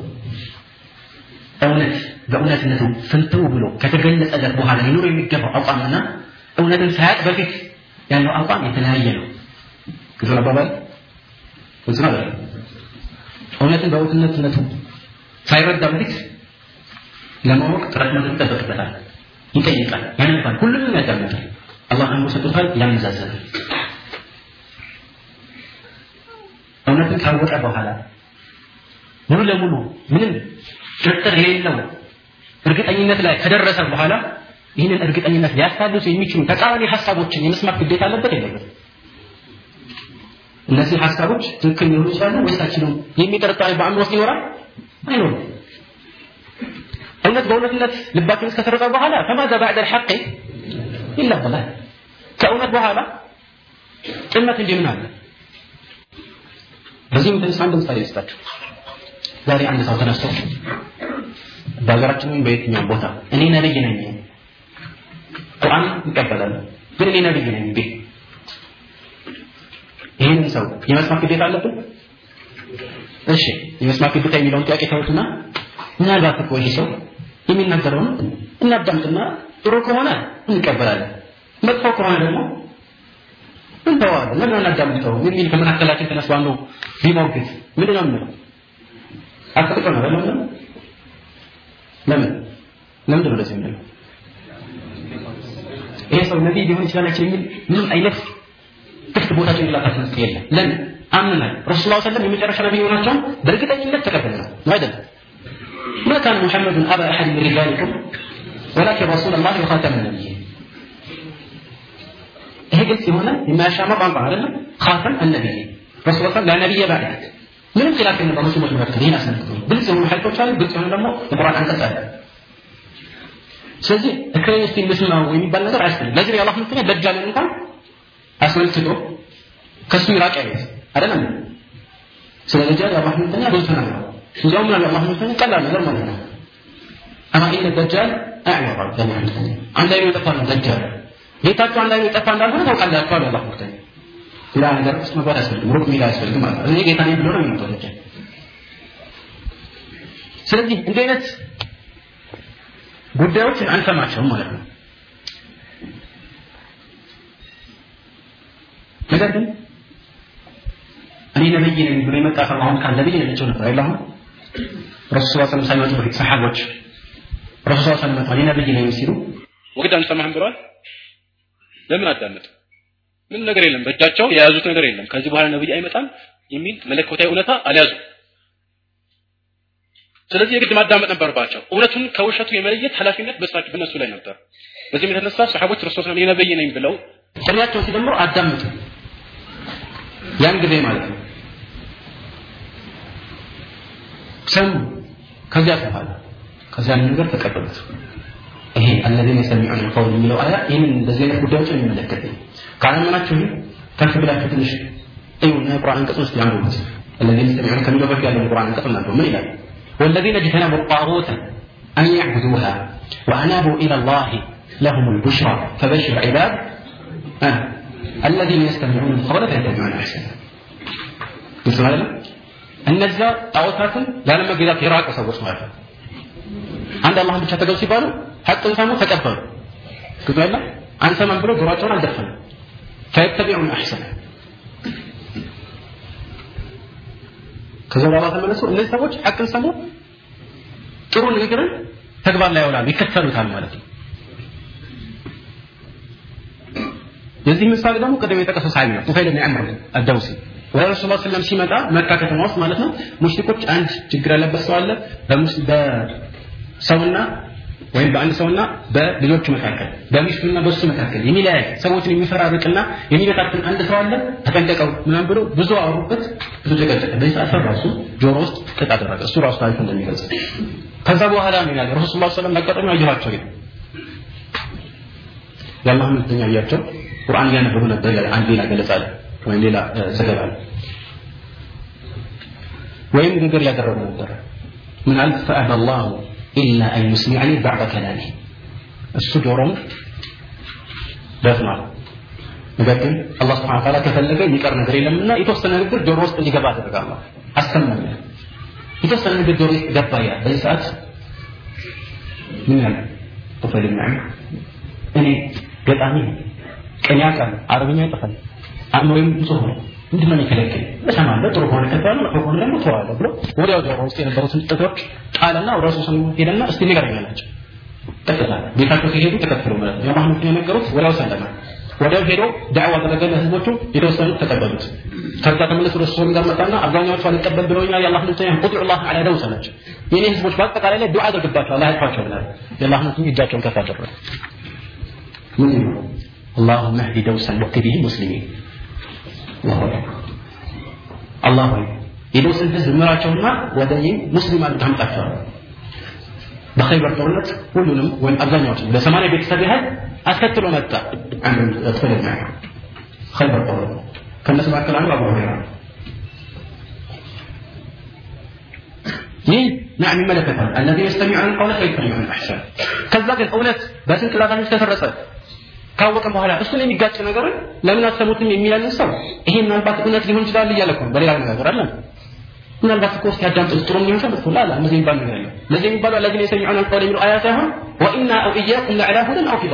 እውነት በእውነትነቱ ፍንትው ብሎ ከተገለጸለት በኋላ ሊኖር የሚገባው አቋምና እውነትን ሳያቅ በፊት ያለው አቋም የተለያየ ነው ግልጽ ነው አባባል? ግልጽ ነው እውነትን በእውነትነቱ ሳይረዳ በፊት ለማወቅ ጥረት ማድረግ ይጠበቅበታል ይጠይቃል ያነባል ሁሉንም ያዳምጣል። አላህ አንዱ ሰጥቶታል ያመዛዘናል እውነትን ካወቀ በኋላ ሙሉ ለሙሉ ምንም ጥርጥር የሌለው እርግጠኝነት ላይ ከደረሰ በኋላ ይህንን እርግጠኝነት ሊያስታልሱ የሚችሉ ተቃራኒ ሀሳቦችን የመስማት ግዴታ አለበት የለበት እነዚህ ሀሳቦች ትክክል ሊሆኑ ይችላሉ? ወይስ አይችሉም የሚጠረጣሪ በአእምሮ ውስጥ ይኖራል? አይኖርም። እውነት በእውነትነት ልባችን ውስጥ ከተረጸ በኋላ ባዕደ ልሐቅ ኢላ ضላል ከእውነት በኋላ ጥመት ምን አለ? በዚህ ምትንስ አንድ ምሳሌ ልስጣችሁ። ዛሬ አንድ ሰው ተነስቶ በሀገራችን በየትኛው ቦታ እኔ ነብይ ነኝ ቁርአን ይቀበላል። ግን እኔ ነብይ ነኝ ቤ ይህንን ሰው የመስማት ግዴታ አለብን? እሺ የመስማት ግዴታ የሚለውን ጥያቄ ተውትና ምናልባት እኮ ይሄ ሰው የሚናገረውን እናዳምጥና ጥሩ ከሆነ እንቀበላለን መጥፎ ከሆነ ደግሞ እንተዋለን ለምን አናዳምጠው የሚል ከመካከላችን ተነስቶ አንዱ ቢሞግት ምንድን ነው የምንለው አትጥቀው ነው ለምን? ለምን ለምንድን ነው እንደዚህ ይሄ ሰው ነቢይ ሊሆን ይችላል የሚል ምንም አይነት ክፍት ቦታ ጭንቅላታችን ውስጥ የለም ለምን አምነናል ረሱል ላ ሰለም የመጨረሻ ነቢይ መሆናቸውን በእርግጠኝነት ተቀበልናል አይደለም ما كان محمد أبا أحد من رجالكم ولكن رسول الله وخاتم النبيين ይሄ ግልጽ የሆነ የማያሻማ ቋንቋ አይደለም ካተም አነቢይ ረሱል ላ ላ ነቢይ ባዕድ ምንም ኪላፍ የለም በሙስሊሞች መካከል ይህን አስመልክቶ ግልጽ የሆኑ ሀይቶች አሉ ግልጽ የሆነ ደግሞ የቁርአን አንቀጽ አለ ስለዚህ እክሬን እስቲ እንስማው የሚባል ነገር አያስፈልግም ለዚህ የአላህ መልክተኛ ደጃልን እንኳን አስመልክቶ ከእሱ ይራቅ ያሉት አይደለም። ስለ ደጃል የአላህ መልክተኛ ብዙ ተናግረዋል እንዲያውም ምን አላህ መልክተኛ ቀላል ነገር ማለት ነው። አማ ኢነ ደጃል አዕወር ያላህ መልክተኛ አንድ አይኑ የጠፋ ደጃል። ጌታቸው አንድ አይኑ የጠፋ እንዳልሆነ ታውቃላችሁ አለ አላህ መልክተኛ ሌላ ነገር ውስጥ መግባት አያስፈልግም ሩቅ ሚል አያስፈልግም ማለት ነው። እኔ ጌታ ነኝ ብሎ ነው የሚመጣው ደጃል። ስለዚህ እንዲህ አይነት ጉዳዮችን አንሰማቸውም ማለት ነው ነገር ግን እኔ ነብይ ነኝ ብሎ የመጣ ሰው አሁን ካለ ነብይ ነቸው ነበር። አይደል አሁን ረሱል ሰለላሁ ሳይመጡ በፊት ረሱል ሰለላሁ ዐለይሂ እኔ ነብይ ነኝ ሲሉ ወግድ አንሰማህም ብለዋል? ለምን አዳመጡ? ምን ነገር የለም። በእጃቸው የያዙት ነገር የለም። ከዚህ በኋላ ነብይ አይመጣም የሚል መለኮታዊ እውነታ አልያዙ ስለዚህ የግድ ማዳመጥ ነበረባቸው። እውነቱን ከውሸቱ የመለየት ኃላፊነት በሳቸው በእነሱ ላይ ነበር። በዚህም የተነሳ ሰሓቦች ረሱል ሰለላሁ ነብይ ነኝ ብለው ጥሪያቸውን ሲጀምሩ አዳምጡ ያን ጊዜ ማለት ነው ሰሙ ከዚያ በኋላ ከዚያ ነገር ተቀበሉት ይሄ الذين يستمعون القول የሚለው አያ ይህንን እንደዚህ አይነት ጉዳዮችን የሚመለከት ነው ካለመናችሁ ከፍ ብላችሁ ትንሽ እዩና የቁርአን አንቀጽ ውስጥ ያንብቡት الذين يستمعون ከሚለው በፊት ያለው የቁርአን አንቀጽ እናንተው ምን ይላል والذين اجتنبوا الطاغوت أن يعبدوها وأنابوا إلى الله لهم البشرى فبشر عباد آه. الذين يستمعون القول فيتبعون أحسنه قلت هذا እነዚያ ጣዖታትን ያለመገዛት የራቀ ሰዎች ማለት ነው አንድ አላህን ብቻ ተገዙ ሲባሉ ሐቅን ሰሙ ተቀበሉ ግዱ ያለ አንሰማም ብሎ ጆሯቸውን አልደፈኑ ፈየተቢዑን አሕሰነ ከዛ በኋላ ተመለሱ እነዚህ ሰዎች ሐቅን ሰሙ ጥሩ ንግግርን ተግባር ላይ ያውላሉ ይከተሉታል ማለት ነው የዚህ ምሳሌ ደግሞ ቅድም የጠቀሰው ሳቢ ነው። ጡፈይል ብን ዐምር አደውሲ ወደ ረሱል ሲመጣ መካ ከተማ ውስጥ ማለት ነው ሙሽሪኮች አንድ ችግር ያለበት ሰው አለ። በሰውና ወይም በአንድ ሰውና በልጆቹ መካከል በሚስቱና በሱ መካከል የሚለያይ ሰዎችን የሚፈራርቅና የሚበታትን አንድ ሰው አለ። ተጠንቀቀው ምናምን ብሎ ብዙ አወሩበት ብዙ ጨቀጨቀ። በዚህ ሰዓት ራሱ ጆሮ ውስጥ ጥቅ አደረገ። እሱ ራሱ ታሪኩ እንደሚገልጽ። ከዛ በኋላ ነው ይላል? ረሱል ላ ሰለም አጋጣሚ አየኋቸው ይላል። የአላህ መልክተኛ አያቸው ቁርአን እያነበቡ ነበር ይላል አንድ ሌላ ገለጻ አለ ወይም ሌላ ዘገባ አለ ወይም ንግግር እያደረጉ ነበር ምን አል ፈአበ አላሁ ኢላ አን ዩስሚዐኒ ባዕደ ከላሚ እሱ ጆሮም ደፍኗል ነገር ግን አላህ ስብሐነ ወተዓላ ከፈለገ የሚቀር ነገር የለምና የተወሰነ ንግግር ጆሮ ውስጥ እንዲገባ አደረጋለሁ አሰማኝ የተወሰነ ንግግር ጆሮ ውስጥ ገባ ይላል በዚህ ሰዓት ምን ያለ ጡፈይል ብን ዐምር እኔ ገጣሚ ቀኝ ቃል አረብኛ ይጠፋል። አእምሮም ንጹህ ነው። ምንድነው የሚከለክል እሰማለሁ ጥሩ ከሆነ ከተባለ መጥፎ ከሆነ ደግሞ ተዋለሁ ብሎ ወዲያው ጆሮ ውስጥ የነበሩትን ጥቶች ጣለና ወደ ረሱል ሄደና እስቲ ንገረኝ አላቸው። ጠቅላላ ቤታቸው ሲሄዱ ተከትሎ ማለት ነው። መልክተኛ የነገሩት ወዲያው ሰለመ። ወዲያው ሄዶ ዳዕዋ አደረገ ለህዝቦቹ የተወሰኑት ተቀበሉት። ከዛ ተመለሱ ወደ ረሱል ጋር መጣና አብዛኛዎቹ አልቀበል ብለውኛል የአላህ መልክተኛ ቁጥዑ ላህ አላ ደውስ አላቸው። የኔ ህዝቦች በአጠቃላይ ላይ ዱዓ አድርግባቸው አላህ ያጥፋቸው ብላል የአላህ መልክተኛ እጃቸውን ከፍ አደረገ ምን ነው اللهم اهد دوسا وقت به مسلمين الله اكبر الله ሆይ የዶስን ህዝብ ምራቸውና ወደ እኔ ሙስሊም አድርገህ አምጣቸዋል በኸይበር ጦርነት ሁሉንም ወይም አብዛኛዎችን ለሰማንያ ቤተሰብ ያህል አስከትሎ መጣ አንድ ትፈልግ ኸይበር ጦርነት ከእነሱ መካከል አንዱ አቡ ሁረይራ ይህ ናም ይመለከታል الذين يستمعون القول فيتبعون احسن ከዛ ግን እውነት በጭንቅላታቸው ተሰረጸ ካወቀ በኋላ እሱ ላይ የሚጋጭ ነገርን ለምን አሰሙትም የሚያልን ሰው ይሄ ምናልባት እውነት ሊሆን ይችላል እያለ ነው። በሌላ ነገር አይደለም። ምናልባት እኮ እስቲ ያዳምጡ ጥሩ ሊሆን ይችላል ብትላ እንደዚህ የሚባል ነገር የለም። ለዚህ የሚባለው አለዚነ የሰሚዑን አልቀውል የሚሉ አያ ሳይሆን ወኢና አው ኢያኩም ለዐላ ሁደን አው ፊ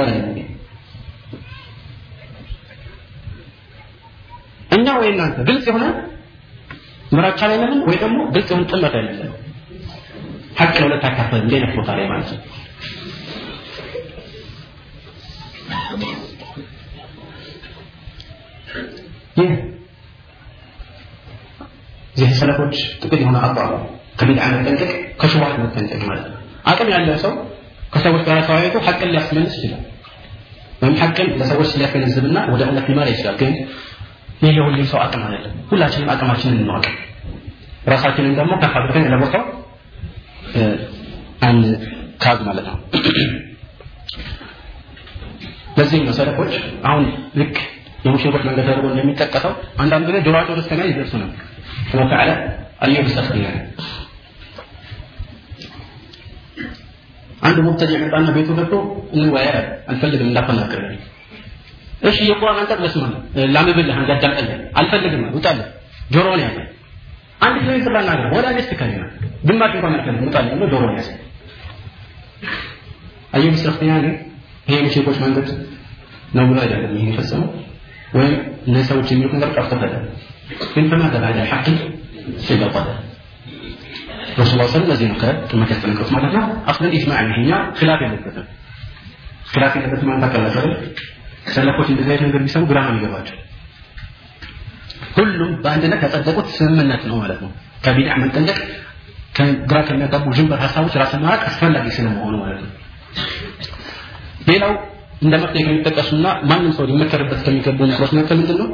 እኛ ወይ እናንተ ግልጽ የሆነ ምራቻ ላይ ነን ወይ ደግሞ ግልጽ የሆነ ጥመት ላይ ሀቅ ለሁለት አካፈል እንደ ላይ ማለት ነው ይህ ሰለፎች ጥቅል የሆነ አቋም ከቢድዓ መጠንቀቅ ከሽቡሃት መጠንቀቅ ማለት ነው። አቅም ያለው ሰው ከሰዎች ጋር ተወያይቶ ሐቅን ሊያስመልስ ይችላል። ወይም ሐቅን ለሰዎች ሊያገነዝብና ወደ እውነት ሊመራ ይችላል። ግን ይህ የሁሉም ሰው አቅም አይደለም። ሁላችንም አቅማችንን እንወቅ ራሳችንን ደግሞ ከፍ አድርገን ለቦታው አንድ ካብ ማለት ነው ለዚህ ነው ሰለፎች አሁን ልክ የሙሽሪኮች መንገድ ተደርጎ እንደሚጠቀሰው አንዳንድ ጊዜ ጆሮአቸው ሰማይ ይደርሱ ነው ወተዓላ አዩብ ሰስሪያ አንድ ሙብተዲዕ መጣና ቤቱ ገብቶ እንወያይ አልፈልግም እንዳፈናቅር እሺ የቁርአን አንቀጽ ለስማ ላምብልህ አንድ አዳምጠልህ አልፈልግም ውጣልህ ጆሮውን ያዘ። አንድ ሜትር ላናገር ወደ አምስት ከሊማ ግማሽ እንኳን አልፈልግም ብሎ ጆሮውን ያዘ። አዩብ ሰስሪያ ይሄ ሴቶች መንገድ ነው ብሎ አይደለም ይሄን የፈጸመው። ወይም እነዚህ ሰዎች የሚሉትን ነገር ቀርተፈለ ግን በማደር አለ ሐቅ ሲበጠለ ረሱል ላ ስለም ለዚህ ነው ከጥመት ያስተነቀሱ ማለት ነው። አስለን ኢጅማዕ ይሄኛ ኪላፍ የለበትም። ኪላፍ የለበትም ማለት አቀላቸው ሰለፎች እንደዚህ አይነት ነገር ቢሰሙ ግራ ነው የሚገባቸው። ሁሉም በአንድነት ያጸደቁት ስምምነት ነው ማለት ነው። ከቢድዓ መጠንቀቅ ግራ ከሚያጋቡ ዥንበር ሀሳቦች ራስን ማራቅ አስፈላጊ ስለመሆኑ ማለት ነው። ሌላው እንደ መፍትሄ ከሚጠቀሱና ማንም ሰው ሊመከርበት ከሚገቡ ምክሮች መካከል ምንድን ነው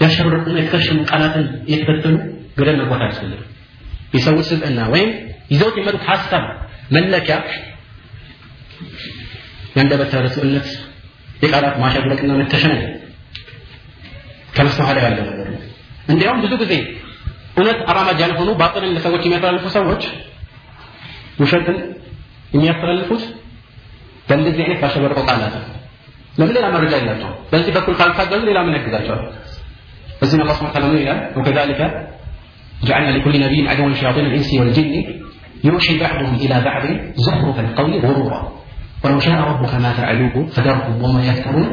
ያሸበረቁና የተከሸኑ ቃላትን የተከተሉ ገደል መግባት አያስፈልግም። የሰዎች ስብዕና ወይም ይዘውት የመጡት ሀሳብ መለኪያ የአንደበት ርቱዕነት የቃላት ማሸብረቅና መተሸነ ከመስተኋላ ያለው ነገር ነው። እንዲያውም ብዙ ጊዜ እውነት አራማጅ ያልሆኑ ባጥልን ለሰዎች የሚያስተላልፉ ሰዎች ውሸትን የሚያስተላልፉት በእንደዚህ አይነት ባሸበረቀው ቃላት ለምን ሌላ መረጃ የላቸው በዚህ በኩል ካልታገዙ ሌላ ምን ያግዛቸዋል በዛ ለዚህ ነው አላህ ሱብሓነሁ ወተዓላ ምን ይላል ወከዛሊከ جعلنا لكل نبي عدوا شياطين الانس والجن يوحي بعضهم الى بعض زخرف القول غرورا ولو شاء ربك ما فعلوه فذرهم وما يفترون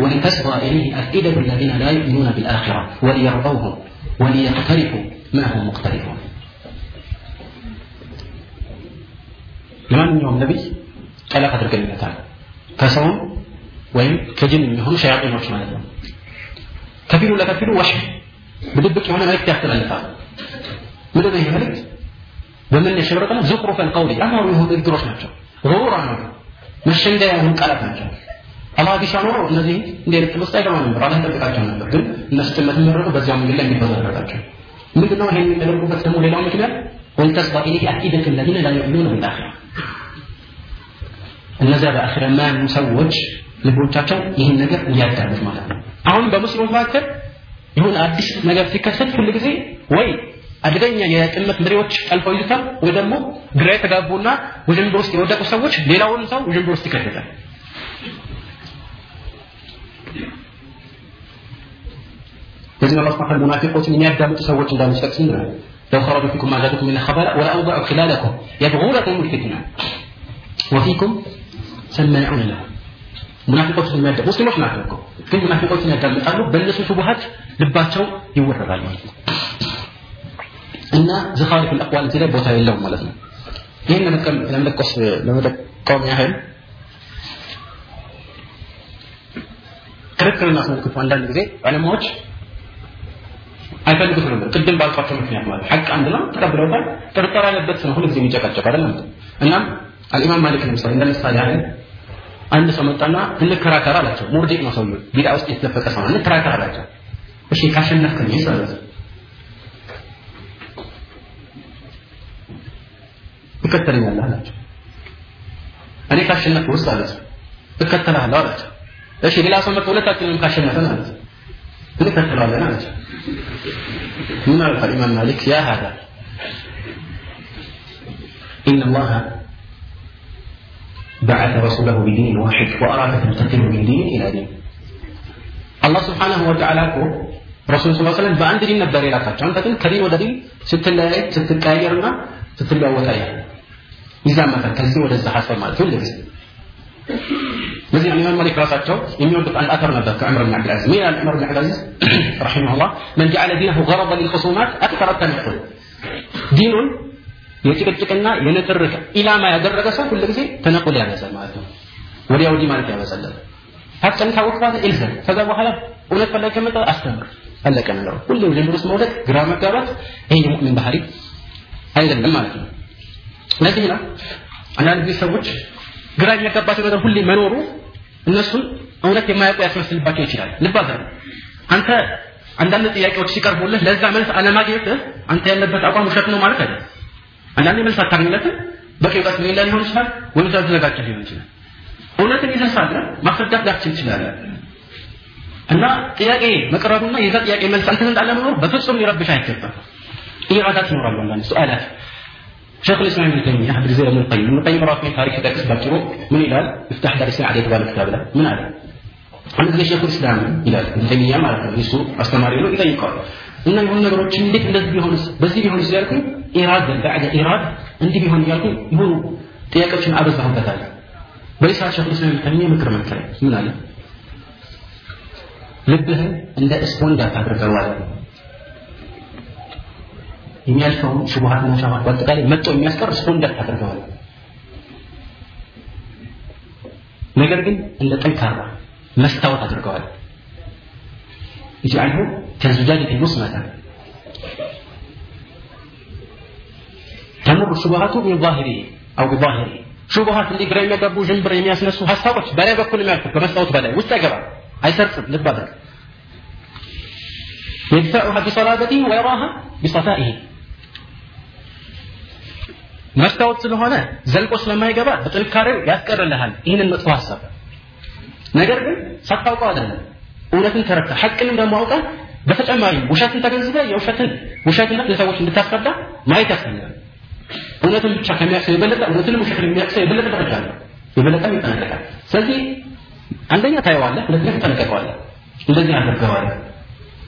ولتصغى اليه افئده الذين لا يؤمنون بالاخره وليرضوه وليقترفوا ما هم مقترفون ለማንኛውም ነቢይ ጠላት አድርገንለታል። ከሰውም ወይም ከጅን የሚሆኑ ሸያጢኖች ማለት ነው። ከፊሉ ለከፊሉ ወሽ በድብቅ የሆነ መልእክት ያስተላልፋል። ምንድን ይህ መልእክት? በምን የሸበረቀ ነው ዝቁሩፈን ቀውሊ ያማሩ የሆኑ ንግግሮች ናቸው። ሩራ ነው። መሸንገያ የሆኑ ቃላት ናቸው። አላህ ቢሻ ኖሮ እነዚህ እንደ አይነት ውስጥ አይገባ ነበር። አላህ ይጠብቃቸው ነበር። ግን እነሱ ጭመት የሚመረጡ በዚያው መንገድ ላይ እንዲበዛ ምንድነው ይሄን የሚያደርጉበት ደግሞ ሌላው ምክንያት ወልተስባ ኢለይህ አቂደቱ ለዚነ ላ ዩእሚኑነ ቢልአኺራ እነዚያ በአኺራ የማያምኑ ሰዎች ልቦቻቸው ይህን ነገር እንዲያዳምጥ ማለት ነው። አሁን በሙስሊሞች መካከል የሆነ አዲስ ነገር ሲከሰት ሁል ጊዜ ወይ አደገኛ የጥመት መሪዎች ጠልፈው ይዙታል ወይ ደግሞ ግራ የተጋቡና ውዥንብር ውስጥ የወደቁ ሰዎች ሌላውን ሰው ውዥንብር ውስጥ ይከተታል። ለዚህ ነው አላህ ሙናፊቆችን የሚያዳምጡ ሰዎች እንዳሉ ሲጠቅስ ነው لو خرجوا فيكم ما زادكم من الخبالا ولأوضعوا خلالكم يبغونكم الفتنة وفيكم سماعون له ሙናፊቆችን የሚያዳ ሙስሊሞች ናቸው እኮ ግን ሙናፊቆችን ያዳምጣሉ በእነሱ ሹቡሃት ልባቸው ይወረዳል ማለት ነው እና ዘኻሪፍ አልአቅዋል እዚህ ላይ ቦታ የለውም ማለት ነው ይህን ለመጠቆስ ለመጠቆም ያህል ክርክርን አስመልክቶ አንዳንድ ጊዜ ባለሙያዎች አይፈልጉት ነበር። ቅድም ባልኳቸው ምክንያት ማለት ሐቅ አንድ ነው ተቀብለውታል ጥርጣሬ ያለበት ነው። ሁልጊዜ የሚጨቀጨቅ አይደለም። እናም አልኢማም ማሊክ ለምሳሌ እንደ ምሳሌ ያህል አንድ ሰው መጣና እንከራከር አላቸው። ሙርጂዕ ነው ሰውየው። ቢዳ ውስጥ የተደፈቀ ሰው እንከራከር አላቸው። እሺ ካሸነፍከኝ ይሰረት ትከተለኛለህ አላቸው። እኔ ካሸነፍኩ ውስጥ አለች እከተልሃለሁ አላቸው። እሺ ሌላ ሰው መጥቶ ሁለታችንንም ካሸነፈን አለች እንከተለዋለን አላቸው ምን አልፋ الإمام مالك يا هذا إن الله بعث رسوله بدين واحد وأراك تنتقل من دين إلى دين الله سبحانه وتعالى رسول صلى الله عليه وسلم በአንድ ዲን ነበር የላካቸው አንተ ግን ከዲን ወደ ዲን ስትለያይ ስትቀያየርና ስትለዋወጥ አየህ ይዛመታል ከዚህ ወደዛ ሀሳብ ማለት ሁሉ ጊዜ በዚህ ኢማም ማሊክ ራሳቸው የሚወዱት አንድ አተር ነበር ከዑመር ብን ዓብድልዓዚዝ ምን ይላል ዑመር ብን ዓብድልዓዚዝ ረሒመሁላህ መን ጀዓለ ዲነሁ ገረበ ሊልኹሱማት አክተረ ተነቁል ዲኑን የጭቅጭቅና የንትርክ ኢላማ ያደረገ ሰው ሁሉ ጊዜ ተነቁል ያበዛል ማለት ነው ወዲያ ወዲህ ማለት ያበዛል ሀቅን ካወቅ በኋላ ኢልዘም ከዛ በኋላ እውነት ፈላጊ ከመጣ አስተምር አለቀ ነገሩ ሁሌ ውዥንብር ውስጥ መውደቅ ግራ መጋባት ይሄ የሙእሚን ባህሪ አይደለም ማለት ነው ለዚህ ነው አንዳንድ ጊዜ ሰዎች ግራ የሚያጋባቸው ነገር ሁሌ መኖሩ እነሱን እውነት የማያውቁ ያስመስልባቸው ይችላል። ልብ አንተ አንዳንድ ጥያቄዎች ሲቀርቡልህ ለዛ መልስ አለማግኘትህ አንተ ያለበት አቋም ውሸት ነው ማለት አይደለም። አንዳንዴ መልስ አታገኝለትም። በቂ እውቀት ሌላ ሊሆን ይችላል ወይም ስላልተዘጋጀ ሊሆን ይችላል። እውነትን ይዘህ ሳለ ማስረዳት ላትችል ትችላለህ። እና ጥያቄ መቅረቡና የዛ ጥያቄ መልስ አንተ ዘንድ አለመኖር በፍጹም ሊረብሽ አይገባም። ኢራዳት ይኖራሉ አንዳንድ ሱአላት ሸክ ልስላም ኢብኑ ተይሚያ አንድ ጊዜ ኢብኑ ቀይም ኢብኑ ቀይም ራሱን ታሪክ ሲጠቅስ ባጭሩ ምን ይላል? ሚፍታህ ዳር ሰዓዳ የተባለ ኪታብ ላይ ምን አለ? አንድ ጊዜ ሸክ ልስላም ይላል ኢብኑ ተይሚያ ማለት ነው። እሱ አስተማሪ ነው፣ ይጠይቀዋል እና የሆኑ ነገሮች እንዴት እንደዚህ ቢሆንስ በዚህ ቢሆን ያልኩኝ إيراد بعد إيراد እንዲህ ቢሆን እያልኩኝ የሆኑ ጥያቄዎችን አበዛሁበታል። በይሳ ሸክ ልስላም ኢብኑ ተይሚያ ምክር መከረ ምን አለ? ልብህን እንደ ስፖንድ አታድርገው አለ የሚያልፈውን ሹቡሃትና ሻማት በአጠቃላይ መጥቶ የሚያስቀር ስፖንጅ አታድርገው አለ ነገር ግን እንደ ጠንካራ መስታወት አድርገዋል اجعله كزجاجة مسمة تمر الشبهات من ظاهره أو بظاهره ሹቡሃት እንዲህ ግራ የሚያጋቡ ዥንብር የሚያስነሱ ሀሳቦች በላይ በኩል የሚያልፉ ከመስታወት በላይ ውስጥ አይገባ አይሰርጽም ልብ አድርግ يدفعها بصلابته ويراها بصفائه መስታወት ስለሆነ ዘልቆ ስለማይገባ በጥንካሬው ያስቀርልሃል። ይህንን መጥፎ ሀሳብ ነገር ግን ሳታውቀው አይደለም። እውነትን ተረድተህ ሐቅንም ደግሞ አውቀህ በተጨማሪ ውሸትን ተገንዝበህ የውሸትን ውሸትነት ለሰዎች እንድታስረዳ ማየት ያስፈልጋል። እውነትን ብቻ ከሚያቅሰው የበለጠ እውነትንም ውሸትን የሚያቅሰው የበለጠ ደረጃ ነው የበለጠም ይጠነቀቃል። ስለዚህ አንደኛ ታየዋለህ ሁለተኛ ትጠነቀቀዋለህ። እንደዚህ አድርገዋለህ።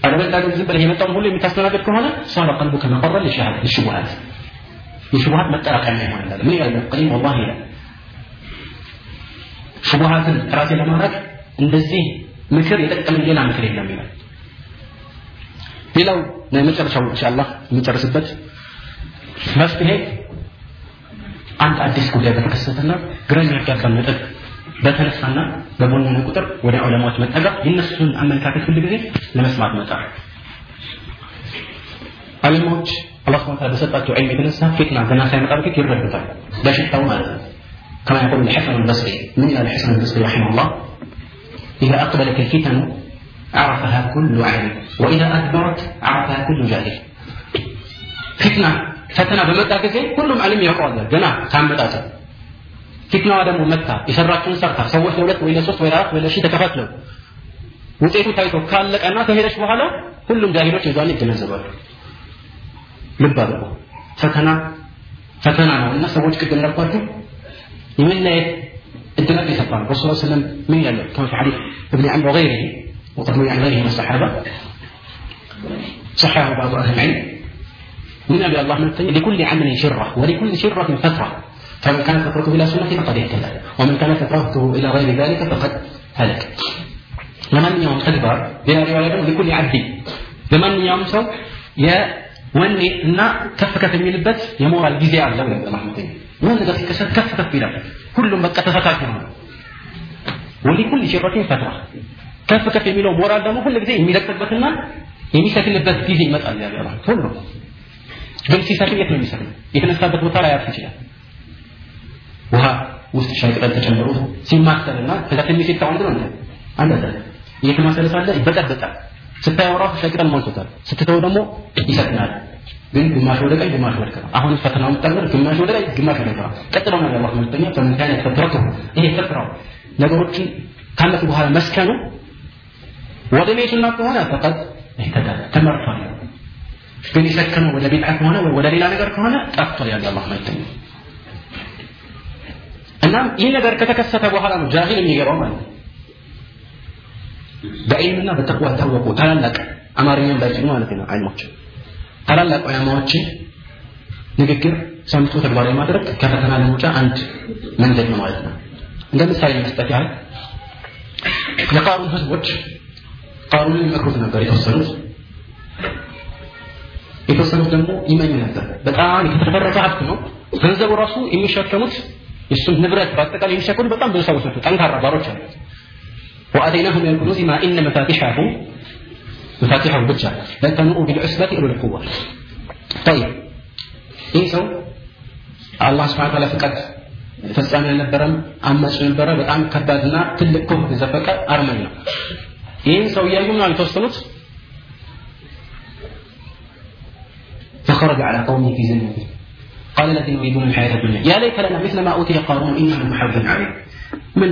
አለበለዚያ ዝም ብለህ የመጣውን ሁሉ የምታስተናግድ ከሆነ ሳረ ቀልቡከ መቀረን ለሽቡሃት የሽቡሃት መጠራቀሚያ ይሆናል ምን ይላል ቀይም ወላሂ ይላል። ሽቡሃትን ራሴ ለማድረግ እንደዚህ ምክር የጠቀመኝ ሌላ ምክር የለም ይላል። ሌላው ለመጨረሻው ኢንሻአላህ የምጨርስበት መፍትሄ አንድ አዲስ ጉዳይ በተከሰተና ግራ የሚያጋባ ነጥብ በተነሳና በቦነነ ቁጥር ወደ ዑለማዎች መጠጋት የእነሱን አመለካከት ሁሉ ጊዜ ለመስማት መጣር። ዑለማዎች አላህ ስብሐ ወተዓላ በሰጣቸው ዒልም የተነሳ ፊትና ገና ሳይመጣ በፊት ይረዱታል በሽታው ማለት ነው كما يقول الحسن البصري من إلى الحسن البصري رحمه الله إذا أقبلت الفتن عرفها كل عالم وإذا أدبرت عرفها كل جاهل فتنة ፈተና በመጣ ጊዜ ሁሉም ዓለም ያውቀዋል ገና ካመጣት ፊትናዋ ደግሞ መታ የሰራችውን ሰርታ ሰዎች ለሁለት ወይ ለሶስት ወይ ለአራት ወይ ለሺህ ተከፋፍለው ውጤቱ ታይቶ ካለቀና ከሄደች በኋላ ሁሉም ጃሂሎች የዛኔ ይገነዘባሉ ልብ አድርጉ ፈተና ፈተና ነው እና ሰዎች ቅድም እንዳልኳችሁ የመለየት እድላት ይሰጣሉ ረሱል ስ ሰለም ምን ያለው ከማ في حديث ابن عمرو وغيره وقد روي عن غيره من الصحابه صححه بعض اهل العلم من ابي الله من لكل عمل شره ولكل شره فتره فمن كانت فترته الى سنتي فقد اهتدى ومن كانت فترته الى غير ذلك فقد هلك ለማንኛውም ተግባር ሌላ ሪዋያ ደግሞ ሊኩል ዓብዲ ለማንኛውም ሰው የወኔ እና ከፍ ከፍ የሚልበት የሞራል ጊዜ አለ ወይ ለማለተኛ ምን ነገር ሲከሰት ከፍ ከፍ ይላል። ሁሉም በቃ ተፈታች ነው። ወሊኩል ሸረቲን ፈትራ ከፍ ከፍ የሚለው ሞራል ደግሞ ሁሉ ጊዜ የሚለቅበትና የሚሰክንበት ጊዜ ይመጣል ያለ ሁሉ ግን ሲሰክን የት ነው የሚሰክነው የተነሳበት ቦታ ላይ ያርፍ ይችላል። ውሃ ውስጥ ሻይ ቅጠል ተጨምሮ ሲማሰልና ከዛ ትንሽ ሲታወንድ ነው አንድ አለ። እየተማሰለ ሳለ ይበጠበጣል ስታየው ራሱ ቅጠል ሞልቶታል። ስትተው ደግሞ ይሰክናል። ግን ግማሽ ወደ ቀኝ ግማሽ ወደ ግራ። አሁን ፈተናው ምጠምር ግማሽ ወደ ላይ ግማሽ ወደ ግራ። ቀጥሎ ነው ያለው መልእክተኛ ካነ ፈትረቱ ይሄ ፈትራው ነገሮችን ካለፉ በኋላ መስከኑ ወደ ቤቱና ከሆነ ፈቀድ ይህተዳ ተመርቷል። ግን የሰከነው ወደ ቢድዓ ከሆነ ወደ ሌላ ነገር ከሆነ ጠፍቷል ያለ አላህ መልእክተኛ እናም ይህ ነገር ከተከሰተ በኋላ ነው ጃሂል የሚገባው ማለት ነው በዒልምና በተቅዋ ታወቁ ታላላቅ አማርኛም ባይችሉ ማለት ነው ዓሊሞች ታላላቅ ዑለማዎችን ንግግር ሰምቶ ተግባራዊ ማድረግ ከፈተና ለመውጫ አንድ መንገድ ነው ማለት ነው። እንደ ምሳሌ መስጠት ያህል የቃሩን ህዝቦች ቃሩንን ይመክሩት ነበር የተወሰኑት። የተወሰኑት ደግሞ ይመኙ ነበር። በጣም የተፈረቀ ሀብት ነው። ገንዘቡ ራሱ የሚሸከሙት የእሱን ንብረት በአጠቃላይ የሚሸከሙት በጣም ብዙ ሰዎች ናቸው። ጠንካራ ባሮች አሉ وآتيناه من الكنوز ما إن مفاتحه مفاتحه ብቻ لن تنوء بالعسبة أولي القوة طيب ይህ ሰው አላህ ስብሐ ወተዓላ ፍቃድ ፈጻሚ አልነበረም አማጭ ነበረ በጣም ከባድና ትልቅ ኩፍር የዘፈቀ አርመኝ ነው ይህን ሰው እያዩ ነው የተወሰኑት فخرج على قومه في زمنه قال الذين يريدون الحياة الدنيا يا ليت لنا مثل ما أوتي قارون إنا لمحرز عليه من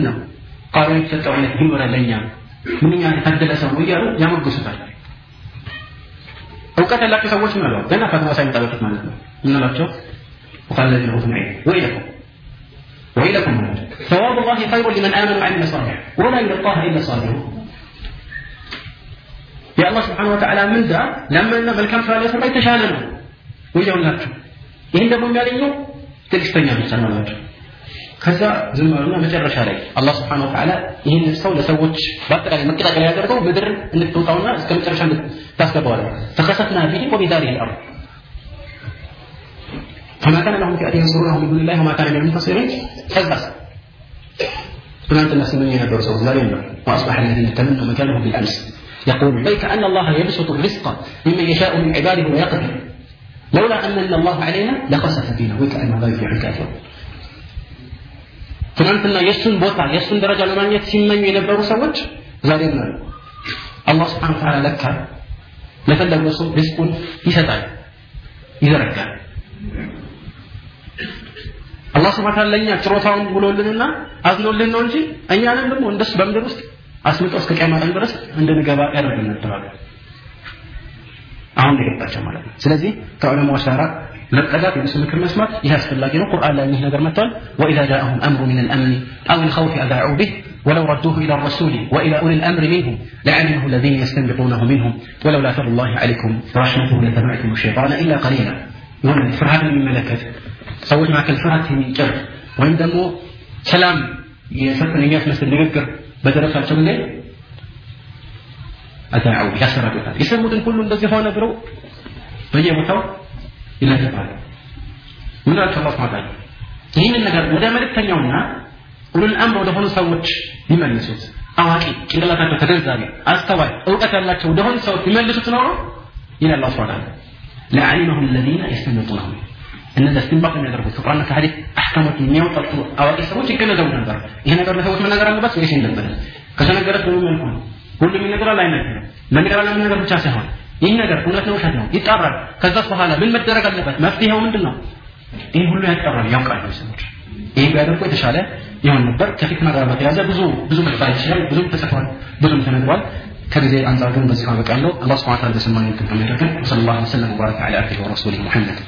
ነው ቃሩን የተሰጠው አይነት ቢኖረ ለእኛ ምንኛ የታደለ ሰው እያሉ ያሞግሱታል እውቀት ያላቸው ሰዎች ምን አለው ገና ፈተና ሳይመጣ በፊት ማለት ነው ምን አላቸው وقال الذين اوتوا العلم ويلكم ويلكم ثواب الله خير لمن امن وعمل صالحا ولا يلقاها الا الصابرون يا الله سبحانه وتعالى من ذا لما ان መልካም ስራ ሊሰራ የተሻለ ነው ወይጀውላችሁ ይህን ደግሞ የሚያገኘው ትዕግስተኛ ብቻ ነው ናቸው ከዛ ዝም አሉና መጨረሻ ላይ አላህ ስብሐነ ወተዓላ ይህን ሰው ለሰዎች በአጠቃላይ መቀጣቀል ያደርገው ምድር እንድትወጣውና እስከ መጨረሻ ታስገባዋል ፈከሰፍና ቢሂ ወቢዳሪሂ ልአርድ فما كان لهم فئة ينصرونهم من دون الله وما كان من المنتصرين كذبت ትናንትና ስመኝ የነበሩ ሰዎች ዛሬ ነው واصبح الذين تمنوا مكانه بالامس يقول بيك ان الله يبسط الرزق لمن يشاء من عباده ويقدر لولا ان الله علينا لخسف فينا وكأنه لا يفلح الكافرون ትናንትና የእሱን ቦታ የእሱን ደረጃ ለማግኘት ሲመኙ የነበሩ ሰዎች ዛሬ ነው አላህ ስብሓን ተዓላ ለካ ለፈለገው ሰው ሪዝቁን ይሰጣል ይዘረጋል። አላህ ስብሓን ተዓላ ለእኛ ችሮታውን ብሎልንና አዝኖልን ነው እንጂ እኛንም ደግሞ እንደሱ በምድር ውስጥ አስምጦ እስከ ቅያማ ቀን ድረስ እንድንገባ ያደርገን ነበራል አሁን የገባቸው ማለት ነው። ስለዚህ ከዑለማዎች ጋር መጠጋት የነሱ ምክር መስማት ይህ አስፈላጊ ነው ቁርአን ላይ ይህ ነገር መጥቷል ወኢዛ ጃአሁም አምሩ ምን አልአምኒ አው ልኸውፍ አዛዑ ቢህ ولو ردوه إلى الرسول وإلى أولي الأمر منهم لعلمه الذين يستنبطونه منهم ولولا فضل الله عليكم ورحمته لتبعتم الشيطان إلا قليلا يقول فرهاد من ملكة سوي معك الفرهاد من جر وين دمو سلام يسكن الناس مثل نقر بدرسة شغلة أتاعوا يسرقوا يسمون كل الذي هو نبرو በየቦታው ይላል ይባላል ምድራቸው ይህንን ነገር ወደ መልእክተኛውና ኡሉል አምር ወደሆኑ ሰዎች ቢመልሱት አዋቂ ጭንቅላታቸው ተገንዛቢ አስተዋይ እውቀት ያላቸው ወደሆኑ ሰዎች ቢመልሱት ኖሮ ይላል አላ ስብን ለዓሊመሁ ለዚነ የስተንጡነሁ እነዚያ እስትንባጥ የሚያደርጉት ከቁርአንና ከሐዲስ አሕካሞች የሚያወጣጡ አዋቂ ሰዎች ይገነዘቡ ነበር። ይሄ ነገር ለሰዎች መነገር አለበት ወይስ እንደበለ ከተነገረስ በምን መልኩ ነው? ሁሉም ይነገራል አይነገርም? መነገር አለምን ነገር ብቻ ሳይሆን ይህ ነገር እውነት ነው ውሸት ነው ይጣራል። ከዛ በኋላ ምን መደረግ አለበት? መፍትሄው ምንድን ነው ይህ ሁሉ ያጣራል ያውቃሉ ሰዎች ይህ ቢያደርጉ የተሻለ ይሆን ነበር። ከፊትና ጋር በተያዘ ብዙ ብዙ መባል ይችላል ብዙም ተጽፏል ብዙም ተነግሯል። ከጊዜ አንጻር ግን በዚህ አበቃለሁ። አላህ ስብሐ ወተዓላ በሰማኝ እንትን ከሚያደርገን ወሰለላሁ ዐለይሂ ወሰለም። ወባረከ ዐላ አቢሂ ወረሱሊሂ ሙሐመድ